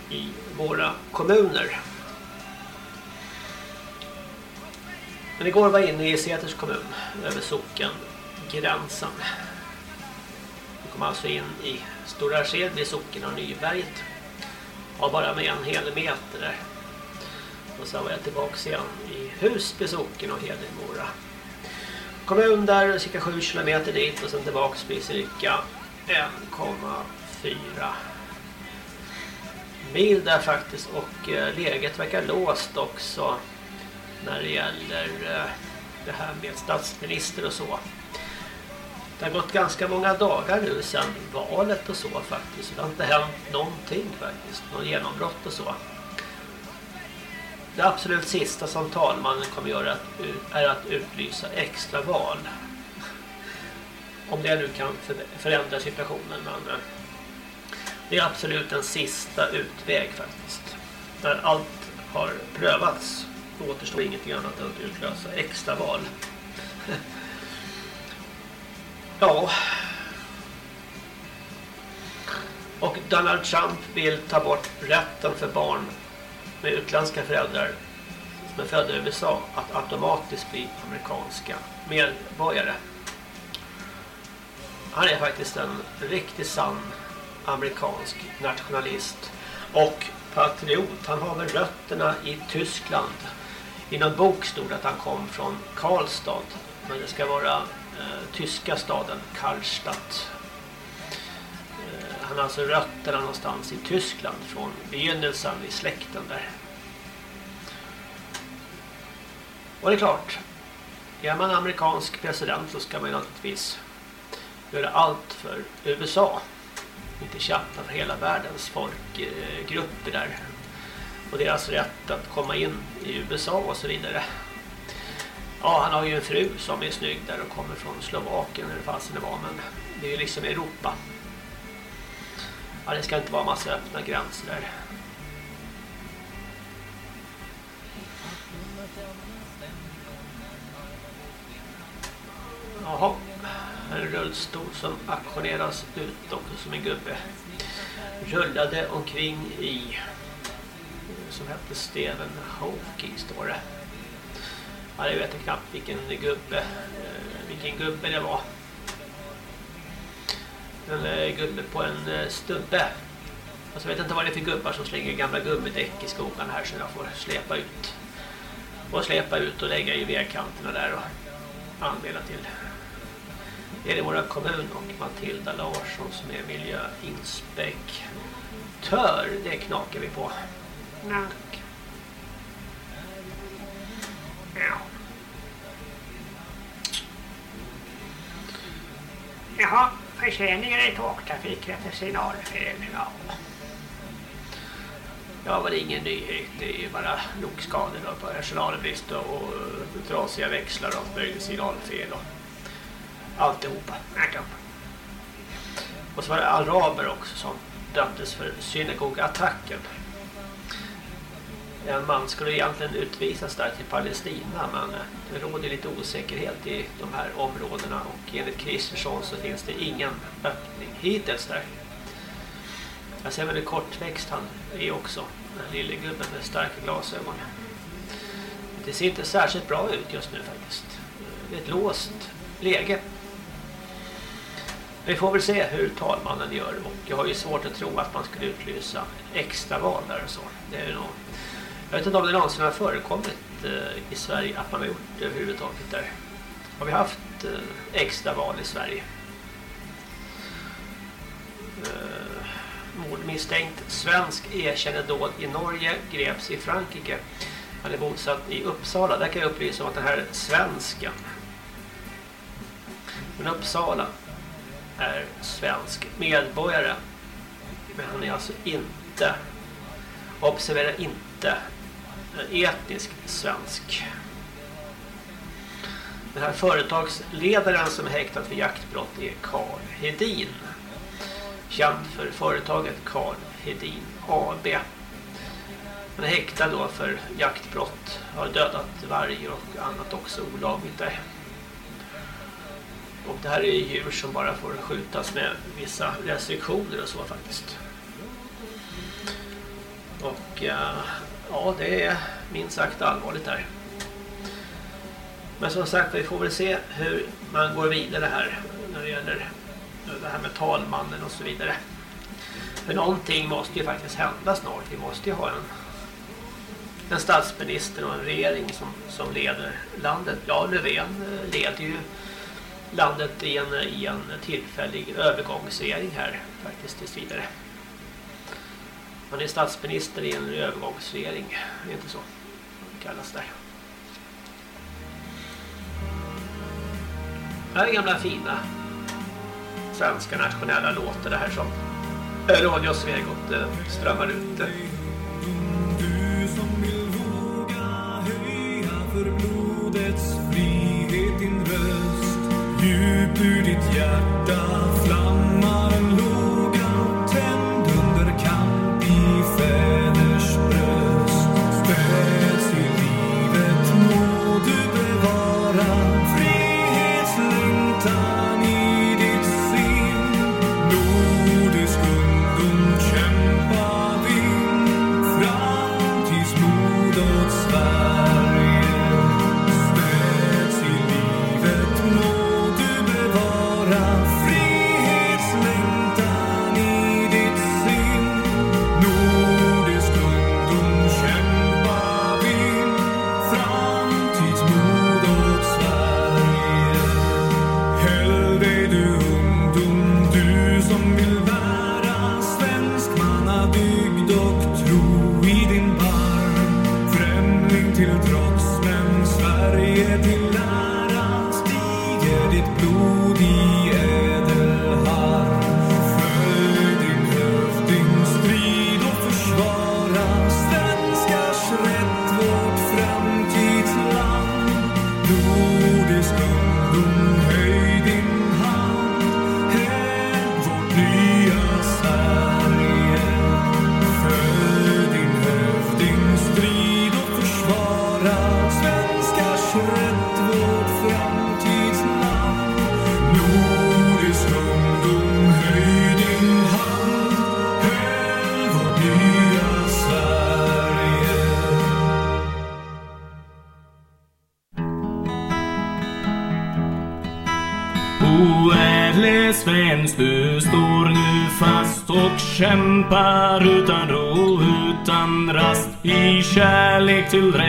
Speaker 2: i våra kommuner. Men igår var jag inne i Säters kommun över socken gränsen. Vi kom alltså in i Stora Skedby socken och Nyberget. Var bara med en hel meter där. Och sen var jag tillbaka igen i Husby socken och Hedemora kommun där cirka 7 kilometer dit och sen tillbaks blir cirka 1,4 mil där faktiskt och eh, läget verkar låst också när det gäller eh, det här med statsminister och så. Det har gått ganska många dagar nu sedan valet och så faktiskt. Det har inte hänt någonting faktiskt, någon genombrott och så. Det absolut sista som talmannen kommer göra är att utlysa extra val. Om det nu kan förändra situationen. med andra. Eh, det är absolut en sista utväg faktiskt. När allt har prövats återstår ingenting annat än att utlösa extra val. Ja. Och Donald Trump vill ta bort rätten för barn med utländska föräldrar som är födda i USA att automatiskt bli amerikanska medborgare. Han är faktiskt en riktigt sann amerikansk nationalist och patriot. Han har väl rötterna i Tyskland. I någon bok stod att han kom från Karlstad. Men det ska vara eh, tyska staden Karlstadt han har alltså rötterna någonstans i Tyskland från begynnelsen i släkten där. Och det är klart, är man amerikansk president så ska man ju naturligtvis göra allt för USA. Inte chatta för hela världens folkgrupper eh, där. Och deras rätt att komma in i USA och så vidare. Ja, han har ju en fru som är snygg där och kommer från Slovakien eller fasen det var, men det är ju liksom Europa. Ja, det ska inte vara massa öppna gränser där. Jaha, en rullstol som auktioneras ut också som en gubbe rullade omkring i som hette Steven Hawking står det. Ja, jag vet knappt vilken gubbe eh, vilken gubbe det var. En gubbe på en eh, stubbe. Alltså jag vet inte vad det är för gubbar som slänger gamla gummidäck i skogen här så jag får släpa ut. Och släpa ut och lägga i vägkanterna där och anmäla till Hedemora kommun och Matilda Larsson som är miljöinspektör. Det knakar vi på. Knack. Ja. Jaha, förseningar i tågtrafik efter signalfel. Ja. Ja, var det ingen nyhet. Det är bara lokskador på personalbrist och, och trasiga växlar och möjligt signalfel och alltihopa. Och så var det araber också som dömdes för synagogattacken. En man skulle egentligen utvisas där till Palestina men eh, det råder lite osäkerhet i de här områdena och enligt Kristersson så finns det ingen öppning hittills där. Jag ser väldigt kortväxt han är också, den lille gubben med starka glasögon. Det ser inte särskilt bra ut just nu faktiskt. Det är ett låst läge. Vi får väl se hur talmannen gör och jag har ju svårt att tro att man skulle utlysa extra val där och så. Det är nog jag vet inte om det någonsin har förekommit eh, i Sverige att man har gjort det överhuvudtaget där. Har vi haft eh, extra val i Sverige? Eh, mordmisstänkt svensk erkänner dåd i Norge greps i Frankrike. Han är bosatt i Uppsala. Där kan jag upplysa om att den här svensken Men Uppsala är svensk medborgare. Men han är alltså inte observera inte etnisk svensk. Den här företagsledaren som är häktad för jaktbrott är Karl Hedin. Känd för företaget Karl Hedin AB. Han är häktad då för jaktbrott. Har dödat varg och annat också olagligt där. Och det här är djur som bara får skjutas med vissa restriktioner och så faktiskt. Och eh, ja, det är minst sagt allvarligt där. Men som sagt, vi får väl se hur man går vidare här när det gäller det här med talmannen och så vidare. För någonting måste ju faktiskt hända snart. Vi måste ju ha en, en statsminister och en regering som, som leder landet. Ja, Löfven eh, leder ju landet i en, i en tillfällig övergångsregering här faktiskt tills vidare. Han är statsminister i en övergångsregering, det är inte så det kallas där. Det här är gamla fina svenska nationella låtar det här som Radio Svegot eh, strömmar ut.
Speaker 4: Du som vill våga höja för blodets frihet din röst Djup ur ditt hjärta
Speaker 26: till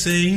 Speaker 2: say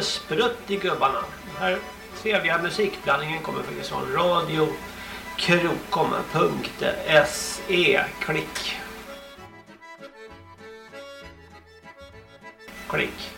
Speaker 2: liten sprutt i gubbarna. Den här trevliga musikblandningen kommer faktiskt från Radio Krokom.se Klick. Klick.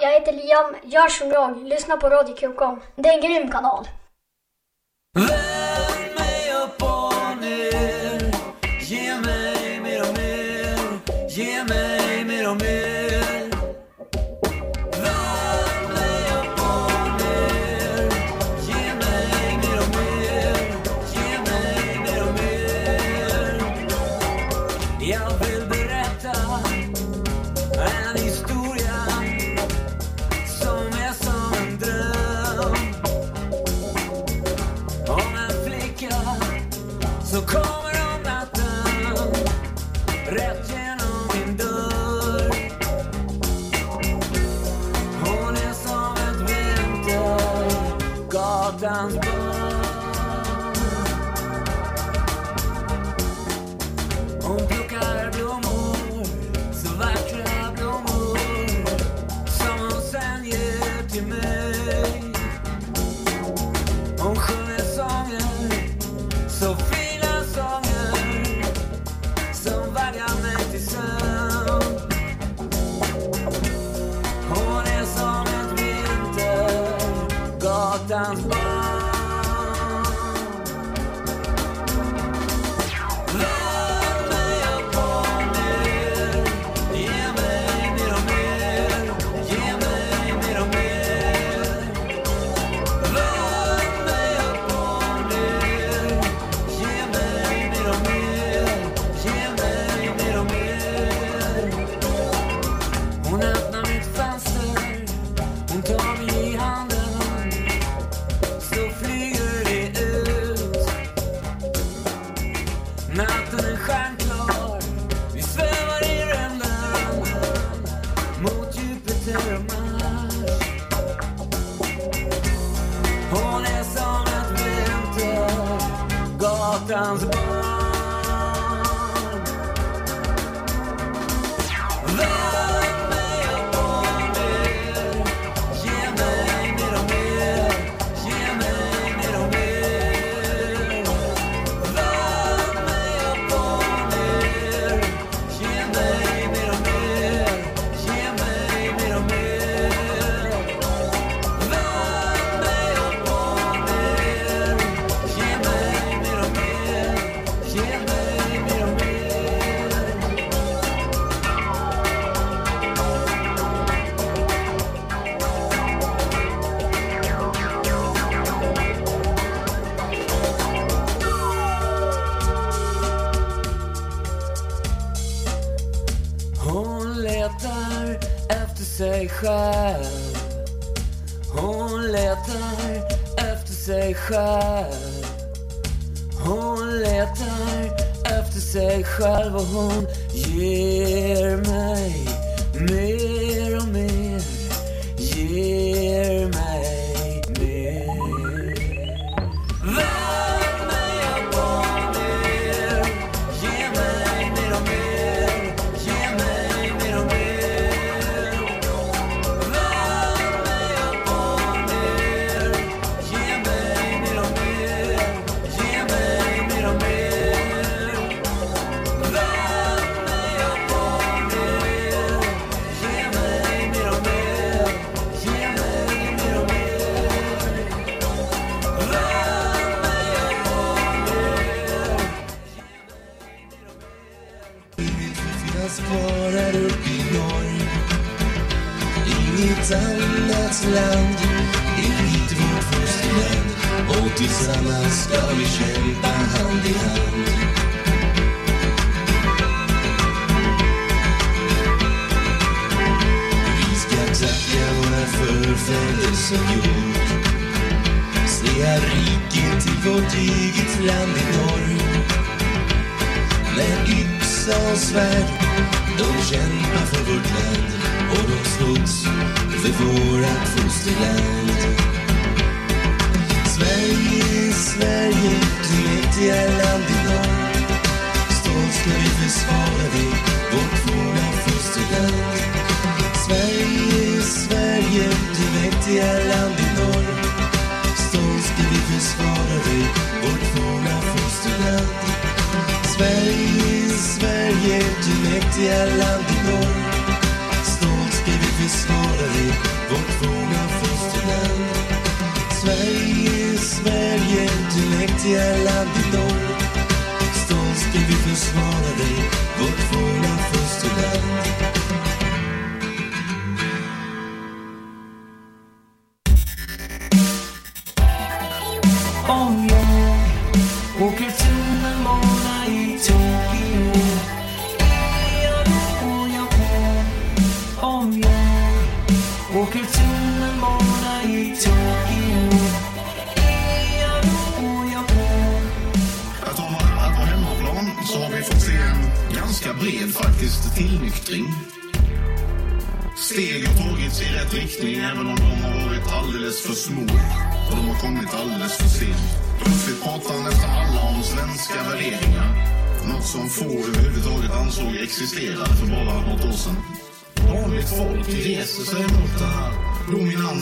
Speaker 27: Jag heter Liam. Gör som jag. Lyssna på Radio Krokom. Det är en grym kanal.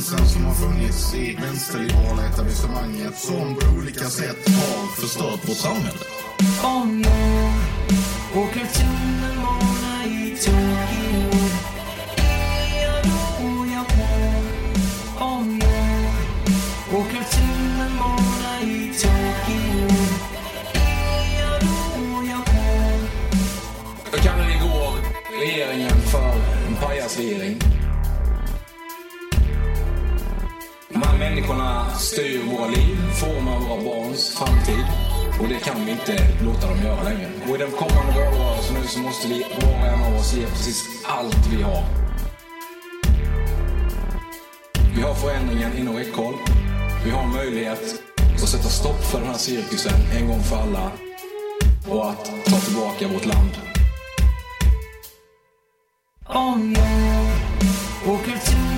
Speaker 28: Dominansen som har funnits i vänsterliberala etablissemanget som på olika sätt har förstört vårt samhälle.
Speaker 17: Om jag åker tunnelbana i Tokyo är jag då jag? Om jag åker tunnelbana i Tokyo är jag då jag på?
Speaker 29: Jag kallade igår regeringen för en pajasregering. Människorna styr våra liv, formar våra barns framtid. Och det kan vi inte låta dem göra längre. Och i den kommande valrörelsen nu så måste vi var och en av oss ge precis allt vi har. Vi har förändringen inom räckhåll. Vi har en möjlighet att sätta stopp för den här cirkusen en gång för alla. Och att ta tillbaka vårt land.
Speaker 17: Om jag åker
Speaker 30: till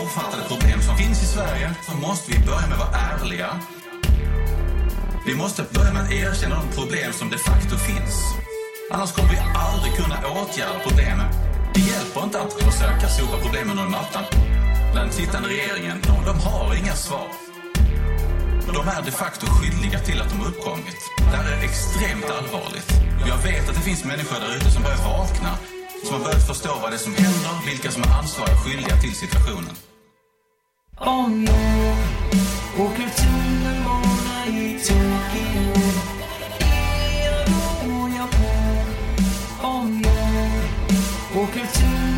Speaker 30: omfattande problem som finns i Sverige så måste vi börja med att vara ärliga. Vi måste börja med att erkänna de problem som de facto finns. Annars kommer vi aldrig kunna åtgärda problemen. Det hjälper inte att försöka sopa problemen under mattan. Den sittande regeringen, de, de har inga svar. De är de facto skyldiga till att de uppkommit. Det här är extremt allvarligt. Jag vet att det finns människor där ute som börjar vakna. Som har börjat förstå vad det är som händer, vilka som är ansvariga och skyldiga till situationen.
Speaker 17: Om jag åker tunnelbana i Tokyo är jag då jag på? Om jag åker tunnelbana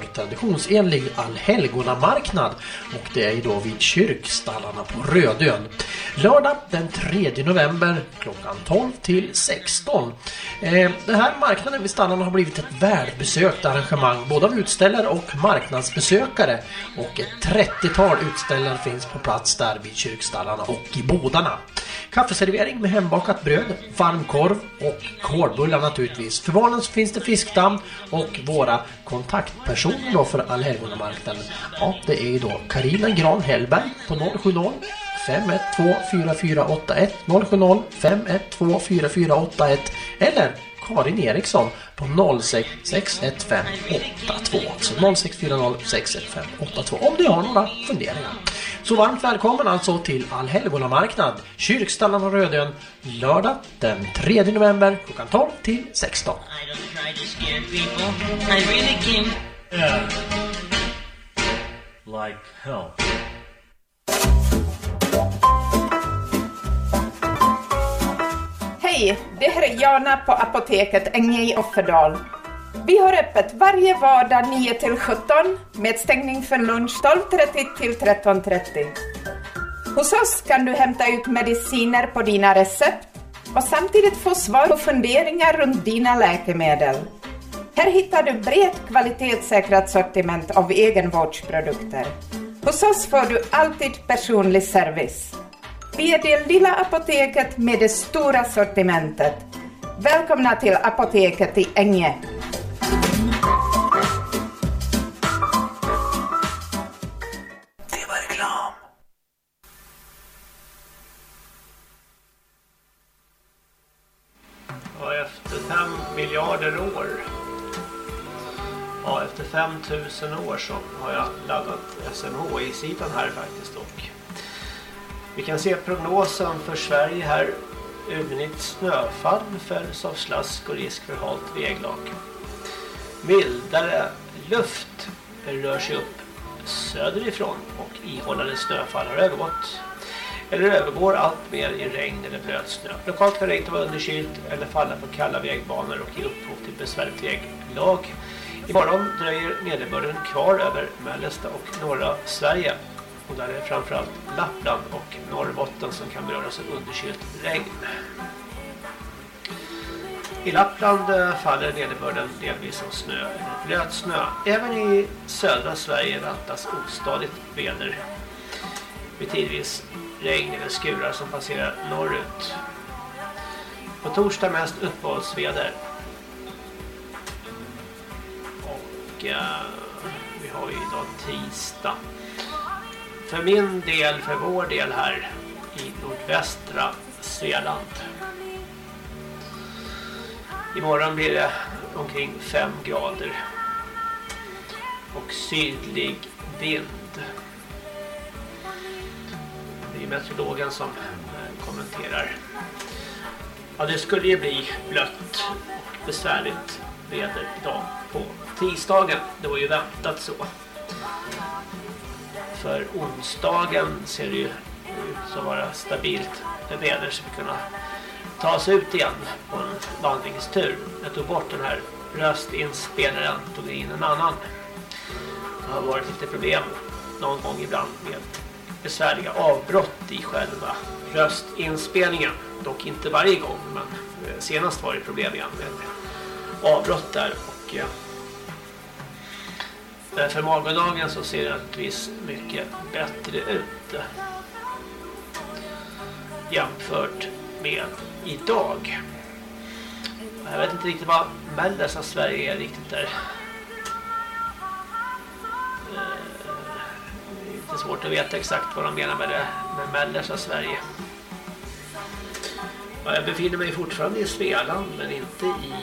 Speaker 24: för traditionsenlig allhelgonamarknad och det är ju då vid kyrkstallarna på Rödön. Lördag den 3 november klockan 12 till 16. Eh, den här marknaden vid stallarna har blivit ett välbesökt arrangemang både av utställare och marknadsbesökare och ett 30-tal utställare finns på plats där vid kyrkstallarna och i bodarna. Kaffeservering med hembakat bröd, varmkorv Hårdbullar naturligtvis. För barnen så finns det fiskdamm och våra kontaktpersoner då för allhelgonamarknaden. Ja, det är ju då Carina Gran Hellberg på 070 512 4481 070 512 4481 eller Karin Eriksson på 06 615 82 alltså 0640 615 82 om du har några funderingar. Så varmt välkommen alltså till Allhelgonamarknad, Kyrkstallarna Rödön, lördag den 3 november klockan 12 till 16.
Speaker 17: Try to scare people. I really came.
Speaker 26: Yeah. Like hell.
Speaker 31: Hej, det här är Jana på apoteket Änge i Offerdal. Vi har öppet varje vardag 9 till 17 med stängning för lunch 12.30 till 13.30. Hos oss kan du hämta ut mediciner på dina recept och samtidigt få svar på funderingar runt dina läkemedel. Här hittar du brett kvalitetssäkrat sortiment av egenvårdsprodukter. Hos oss får du alltid personlig service. Vi är det lilla apoteket med det stora sortimentet. Välkomna till apoteket i Änge.
Speaker 17: Reklam.
Speaker 2: Ja, efter fem miljarder år. Ja, efter 5000 år så har jag laddat SMHI-sidan här faktiskt. Och vi kan se prognosen för Sverige här. Uvnigt snöfall följs av slask och risk för halt väglag. Mildare luft rör sig upp söderifrån och ihållande snöfall har övergått eller övergår allt mer i regn eller blötsnö. Lokalt kan regnet vara underkylt eller falla på kalla vägbanor och ge upphov till besvärligt väglag. Imorgon dröjer nederbörden kvar över mellersta och norra Sverige. Och där är det framförallt Lappland och Norrbotten som kan beröras av underkylt regn. I Lappland eh, faller nederbörden delvis som snö eller blöt snö. Även i södra Sverige väntas ostadigt väder. Med tidvis regn eller skurar som passerar norrut. På torsdag mest uppehållsväder. Och eh, vi har ju idag tisdag. För min del, för vår del här i nordvästra Svealand. Imorgon blir det omkring 5 grader. Och sydlig vind. Det är meteorologen som eh, kommenterar. Ja, det skulle ju bli blött och besvärligt väder idag på tisdagen. Det var ju väntat så. För onsdagen ser det ju ut att vara stabilt väder så vi kunna ta oss ut igen på en vandringstur. Jag tog bort den här röstinspelaren tog in en annan. Det har varit lite problem någon gång ibland med besvärliga avbrott i själva röstinspelningen. Dock inte varje gång, men eh, senast var det problem igen med avbrott där. Och, eh, eh, för morgondagen så ser det naturligtvis mycket bättre ut. Jämfört med idag. Jag vet inte riktigt vad mellersta Sverige är riktigt där. Eh, det är lite svårt att veta exakt vad de menar med det med mellersta Sverige. Jag befinner mig fortfarande i Svealand men inte i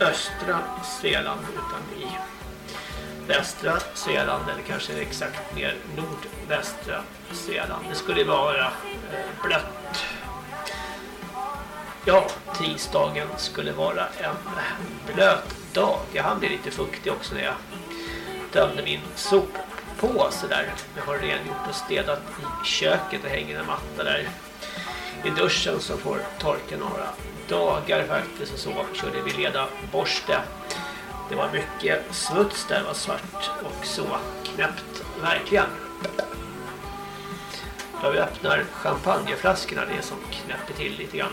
Speaker 2: östra Svealand utan i västra Svealand eller kanske exakt mer nordvästra Svealand. Det skulle vara eh, blött. Ja, tisdagen skulle vara en blöt dag. Jag hann bli lite fuktig också när jag tömde min soppåse där. Jag har rengjort och städat i köket och hänger en matta där i duschen som får torka några dagar faktiskt och så körde vi leda borste. Det var mycket smuts där, det var svart och så knäppt, verkligen. Då vi öppnar champagneflaskorna, det är som knäpper till lite grann.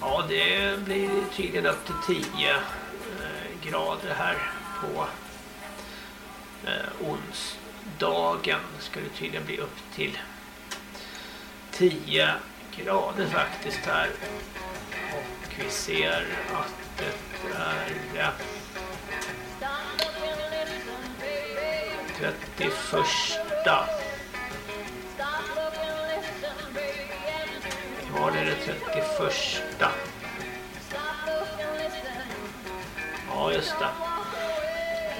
Speaker 2: Ja, det blir tydligen upp till 10 eh, grader här på eh, onsdagen. Ska det tydligen bli upp till 10 grader faktiskt här. Och vi ser att det är eh, 31 Var typ det det 31? Ja, just det.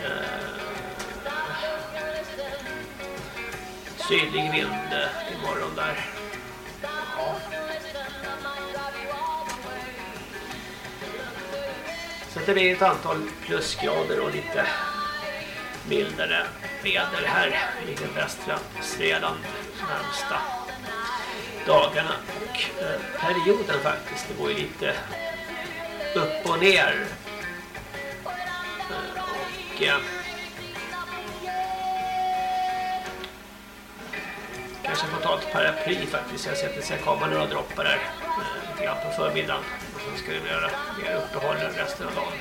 Speaker 2: Eh, sydlig vind imorgon där. Ja. Så det blir ett antal plusgrader och lite mildare väder här i den västra Svealand närmsta dagarna och eh, perioden faktiskt. Det går ju lite upp och ner. Eh, och eh, kanske får ta ett paraply faktiskt. Jag ser att det ska komma några droppar där lite grann på förmiddagen. Och sen ska vi göra mer uppehåll resten av dagen.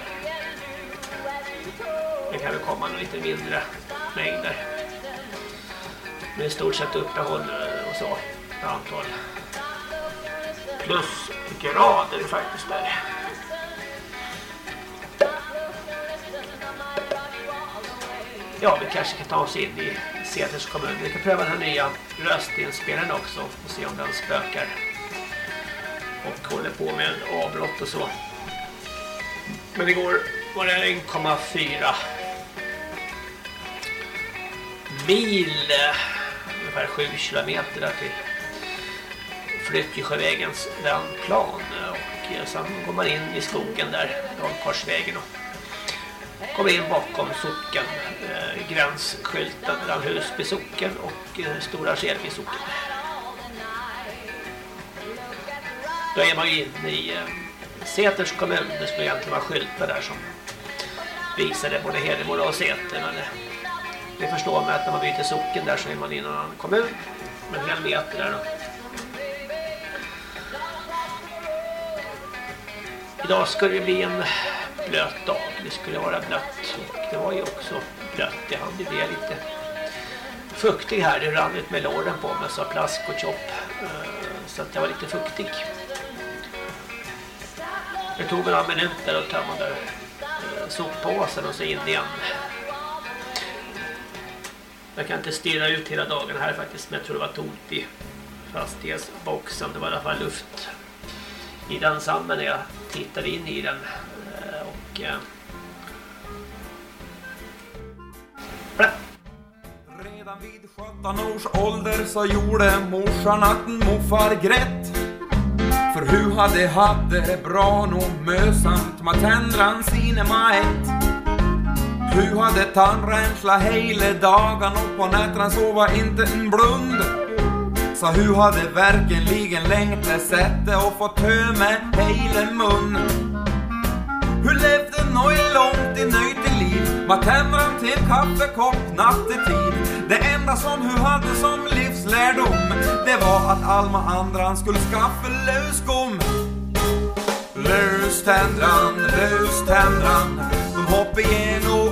Speaker 2: Det kan väl komma några lite mindre mängder. Men i stort sett uppehåll och så. Ett antal plusgrader faktiskt där. Ja, vi kanske kan ta oss in i Ceders kommun. Vi kan pröva den här nya röstinspelaren också och se om den spökar. Och håller på med avbrott och så. Men igår var det 1,4 mil, eh, ungefär 7 kilometer där till Flyttjesjövägens vändplan och eh, sen går man in i skogen där, Dalkarsvägen och kommer in bakom socken, eh, gränsskylten mellan Husby socken och eh, Stora Skelby socken. Då är man ju inne i eh, Säters kommun, det skulle egentligen vara skyltar där som visade både Hedemora och Säter men eh, det förstår man att när man byter socken där så är man i en annan kommun med en hel meter där då. Idag skulle det bli en blöt dag. Det skulle vara blött. Och det var ju också blött. Det hann ju bli lite fuktig här. Det rann ut med låren på mig så plask och chopp. Eh, så att jag var lite fuktig. Det tog några minuter att tömma där eh, soppåsen och så in igen. Jag kan inte stirra ut hela dagen här faktiskt men jag tror det var tomt i fastighetsboxen. Det var i alla fall luft i densamma när jag tittade in i den. Eh, och eh,
Speaker 20: Redan vid 17 års ålder så gjorde morsan att en morfar grät. För hu hade hade det bra nog mösamt med tändran sine ett Hu hade tandrensla hela dagen och på nätterna sova inte en blund. Så hu hade verkligen längtat sätte och fått tömme hela mun. Hur levde Noi långt i nöjt i liv med tändran till en kaffekopp nattetid. Det enda som hu hade som livslärdom det var att Alma andran skulle skaffa lösgom. Löständran, löständran, de hoppade
Speaker 12: igenom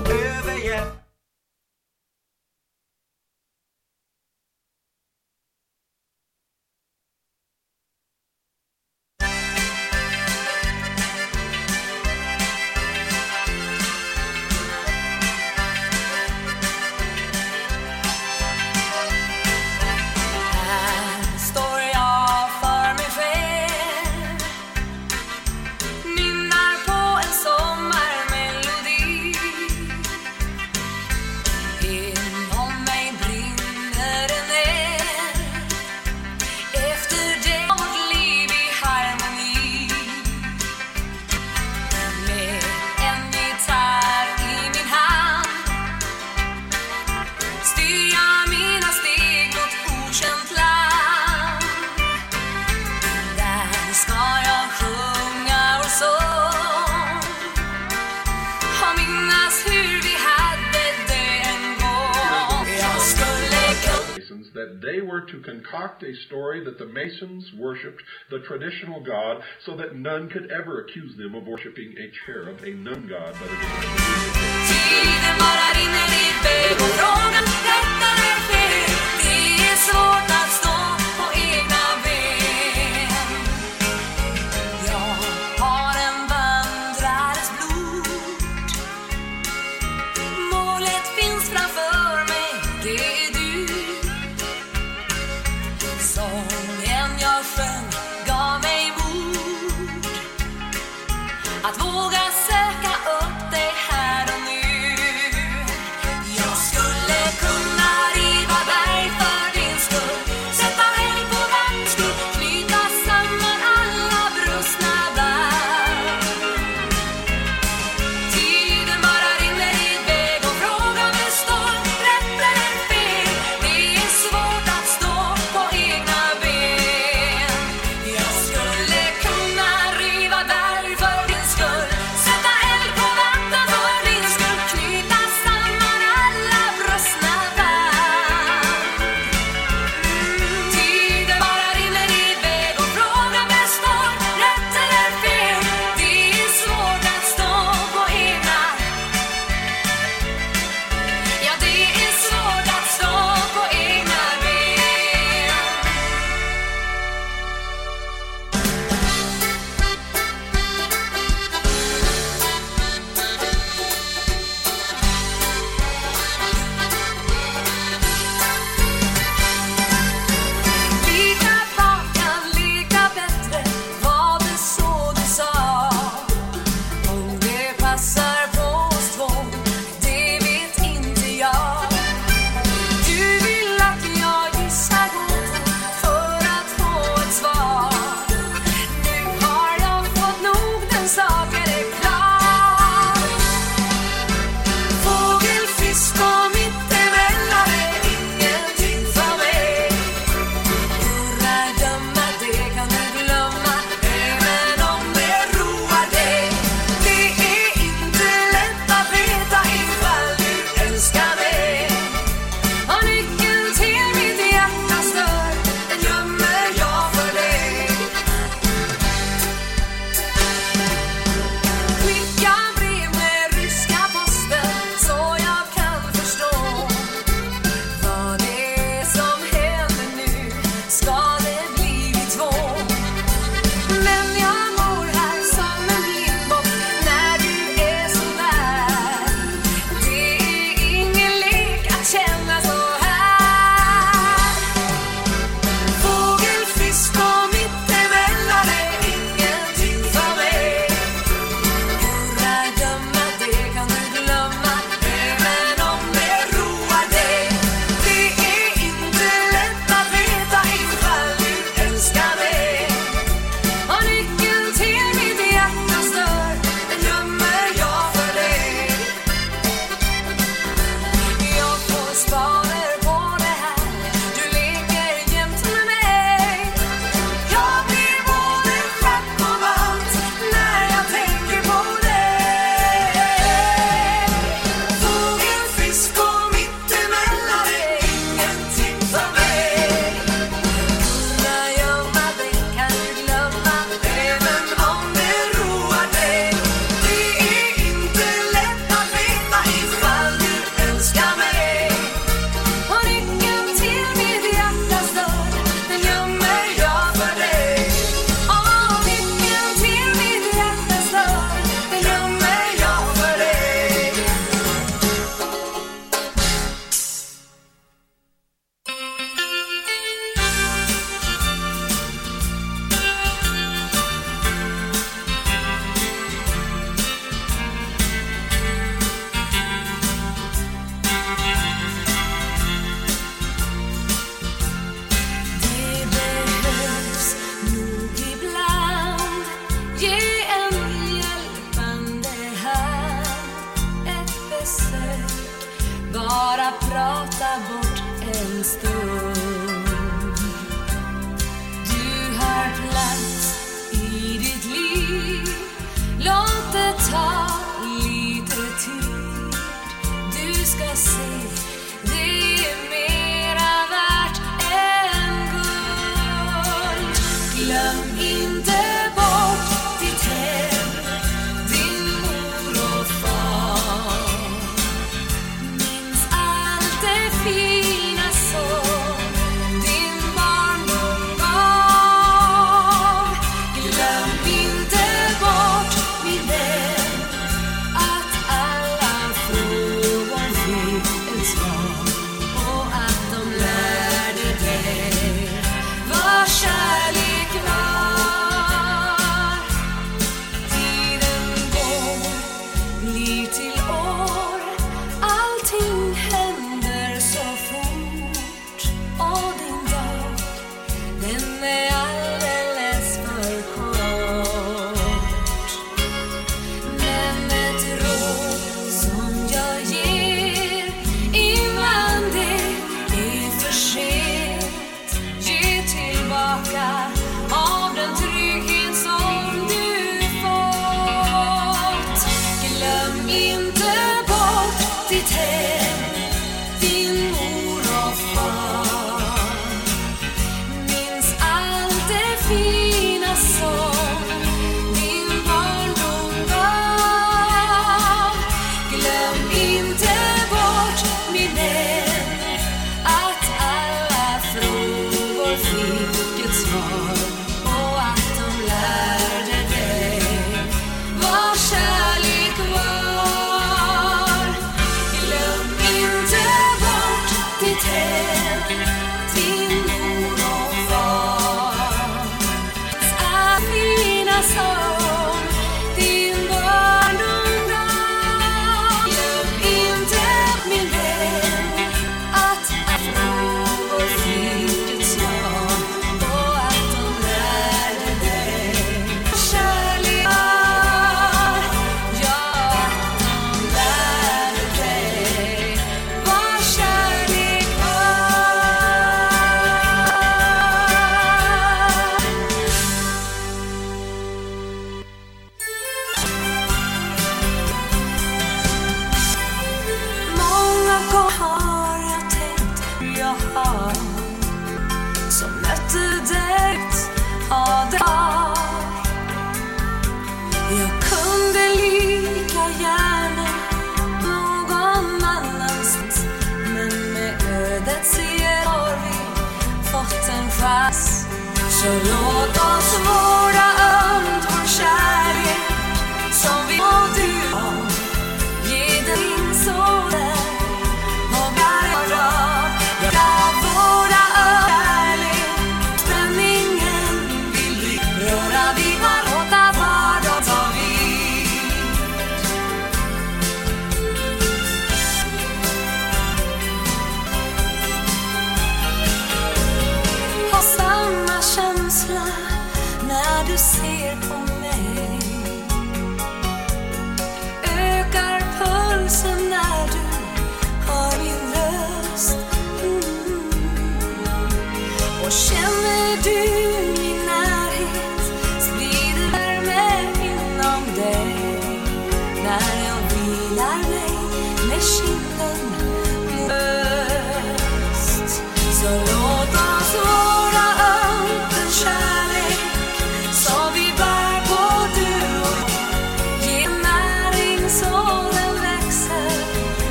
Speaker 32: Masons worshipped the traditional God so that none could ever accuse them of worshiping a cherub, a nun god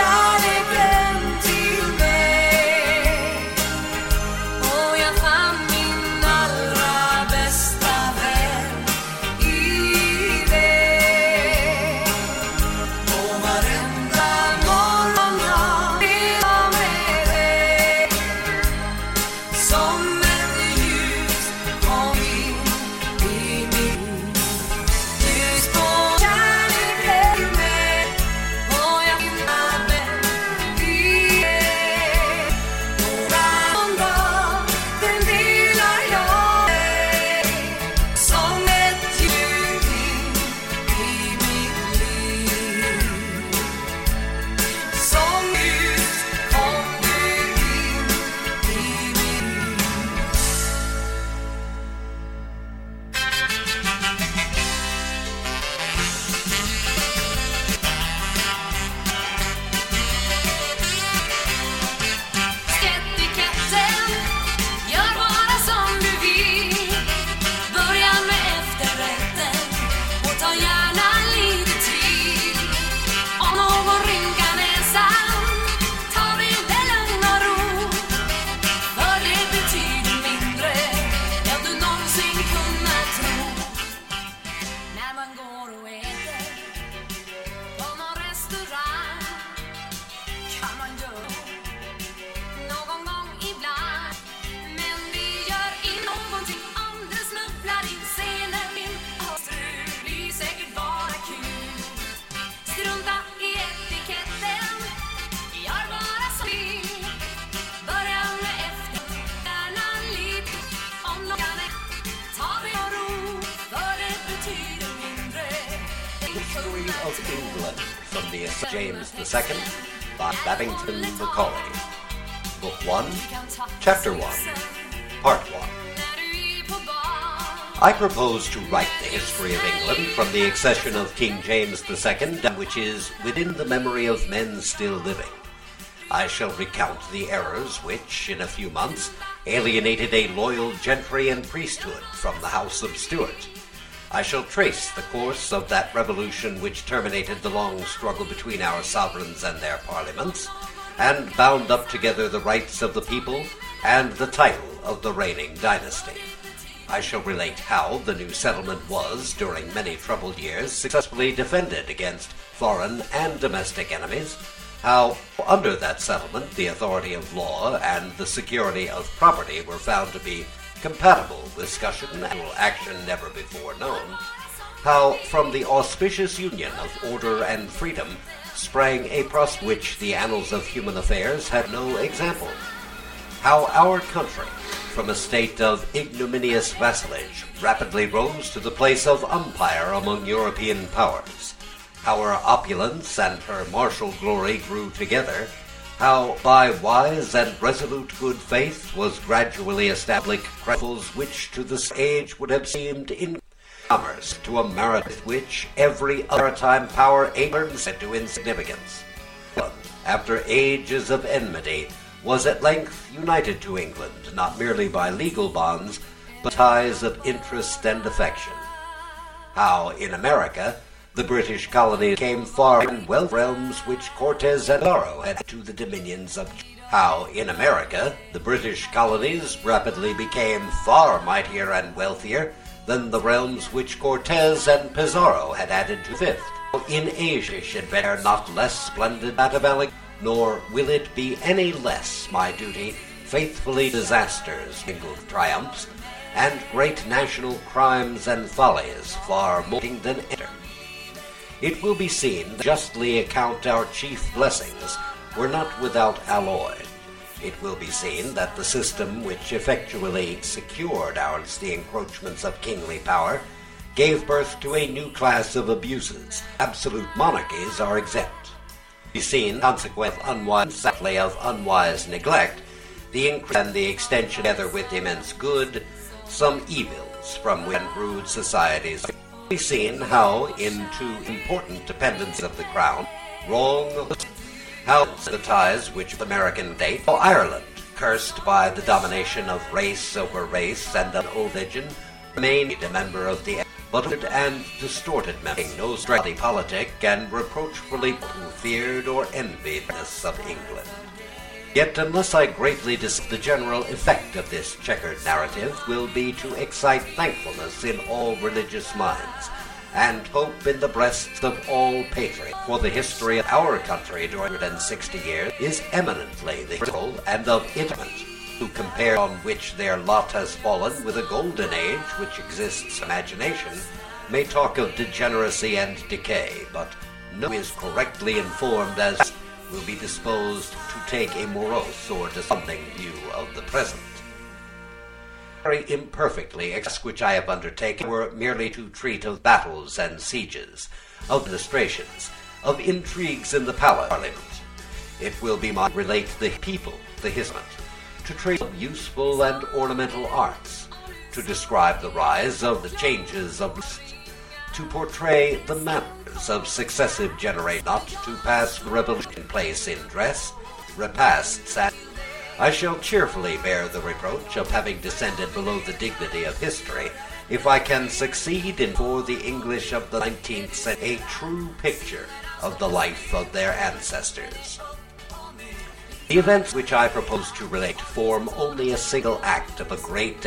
Speaker 12: om
Speaker 33: history of England from the accession of King James II, which is within the memory of men still living. I shall recount the errors which, in a few months, alienated a loyal gentry and priesthood from the House of Stuart. I shall trace the course of that revolution which terminated the long struggle between our sovereigns and their parliaments, and bound up together the rights of the people and the title of the reigning dynasty. I shall relate how the new settlement was, during many troubled years, successfully defended against foreign and domestic enemies, how under that settlement the authority of law and the security of property were found to be compatible with discussion and action never before known, how from the auspicious union of order and freedom sprang a prosperity which the annals of human affairs had no example, how our country, from a state of ignominious vassalage, rapidly rose to the place of umpire among European powers, how her opulence and her martial glory grew together, how by wise and resolute good faith was gradually established trifles which to this age would have seemed in commerce to a merit which every other time power learns into insignificance. After ages of enmity, was at length united to England, not merely by legal bonds, but ties of interest and affection. How, in America, the British colonies came far in wealth realms which Cortez and Pizarro had to the dominions of how in America the British colonies rapidly became far mightier and wealthier than the realms which Cortez and Pizarro had added to fifth. In Asia should bear not less splendid that of Alec, nor will it be any less my duty faithfully disasters mingled triumphs and great national crimes and follies far more than enter. It will be seen that justly account our chief blessings were not without alloy. It will be seen that the system which effectually secured ours the encroachments of kingly power gave birth to a new class of abuses. Absolute monarchies are exempt. Be seen, consequent unwise sadly of unwise neglect, the increase and the extension, together with immense good, some evils from when rude societies be seen how in two important dependents of the crown, wrong how the ties which American date for Ireland, cursed by the domination of race over race and an old legend, remained a member of the buttered and distorted member, no strictly politic and reproachfully feared or envied this of England. Yet unless I greatly dis the general effect of this checkered narrative will be to excite thankfulness in all religious minds, and hope in the breasts of all patriots. For the history of our country during 160 years is eminently the historical and of intimate, to compare on which their lot has fallen with a golden age which exists imagination, may talk of degeneracy and decay, but no is correctly informed as will be disposed to take a morose or desponding view of the present very imperfectly tasks which I have undertaken were merely to treat of battles and sieges, of administrations, of intrigues in the palace. It will be my relate the people, the history, to treat of useful and ornamental arts, to describe the rise of the changes of to portray the manners of successive generations, not to pass revolution in place in dress, repasts, and I shall cheerfully bear the reproach of having descended below the dignity of history if I can succeed in for the English of the 19th century a true picture of the life of their ancestors. The events which I propose to relate form only a single act of a great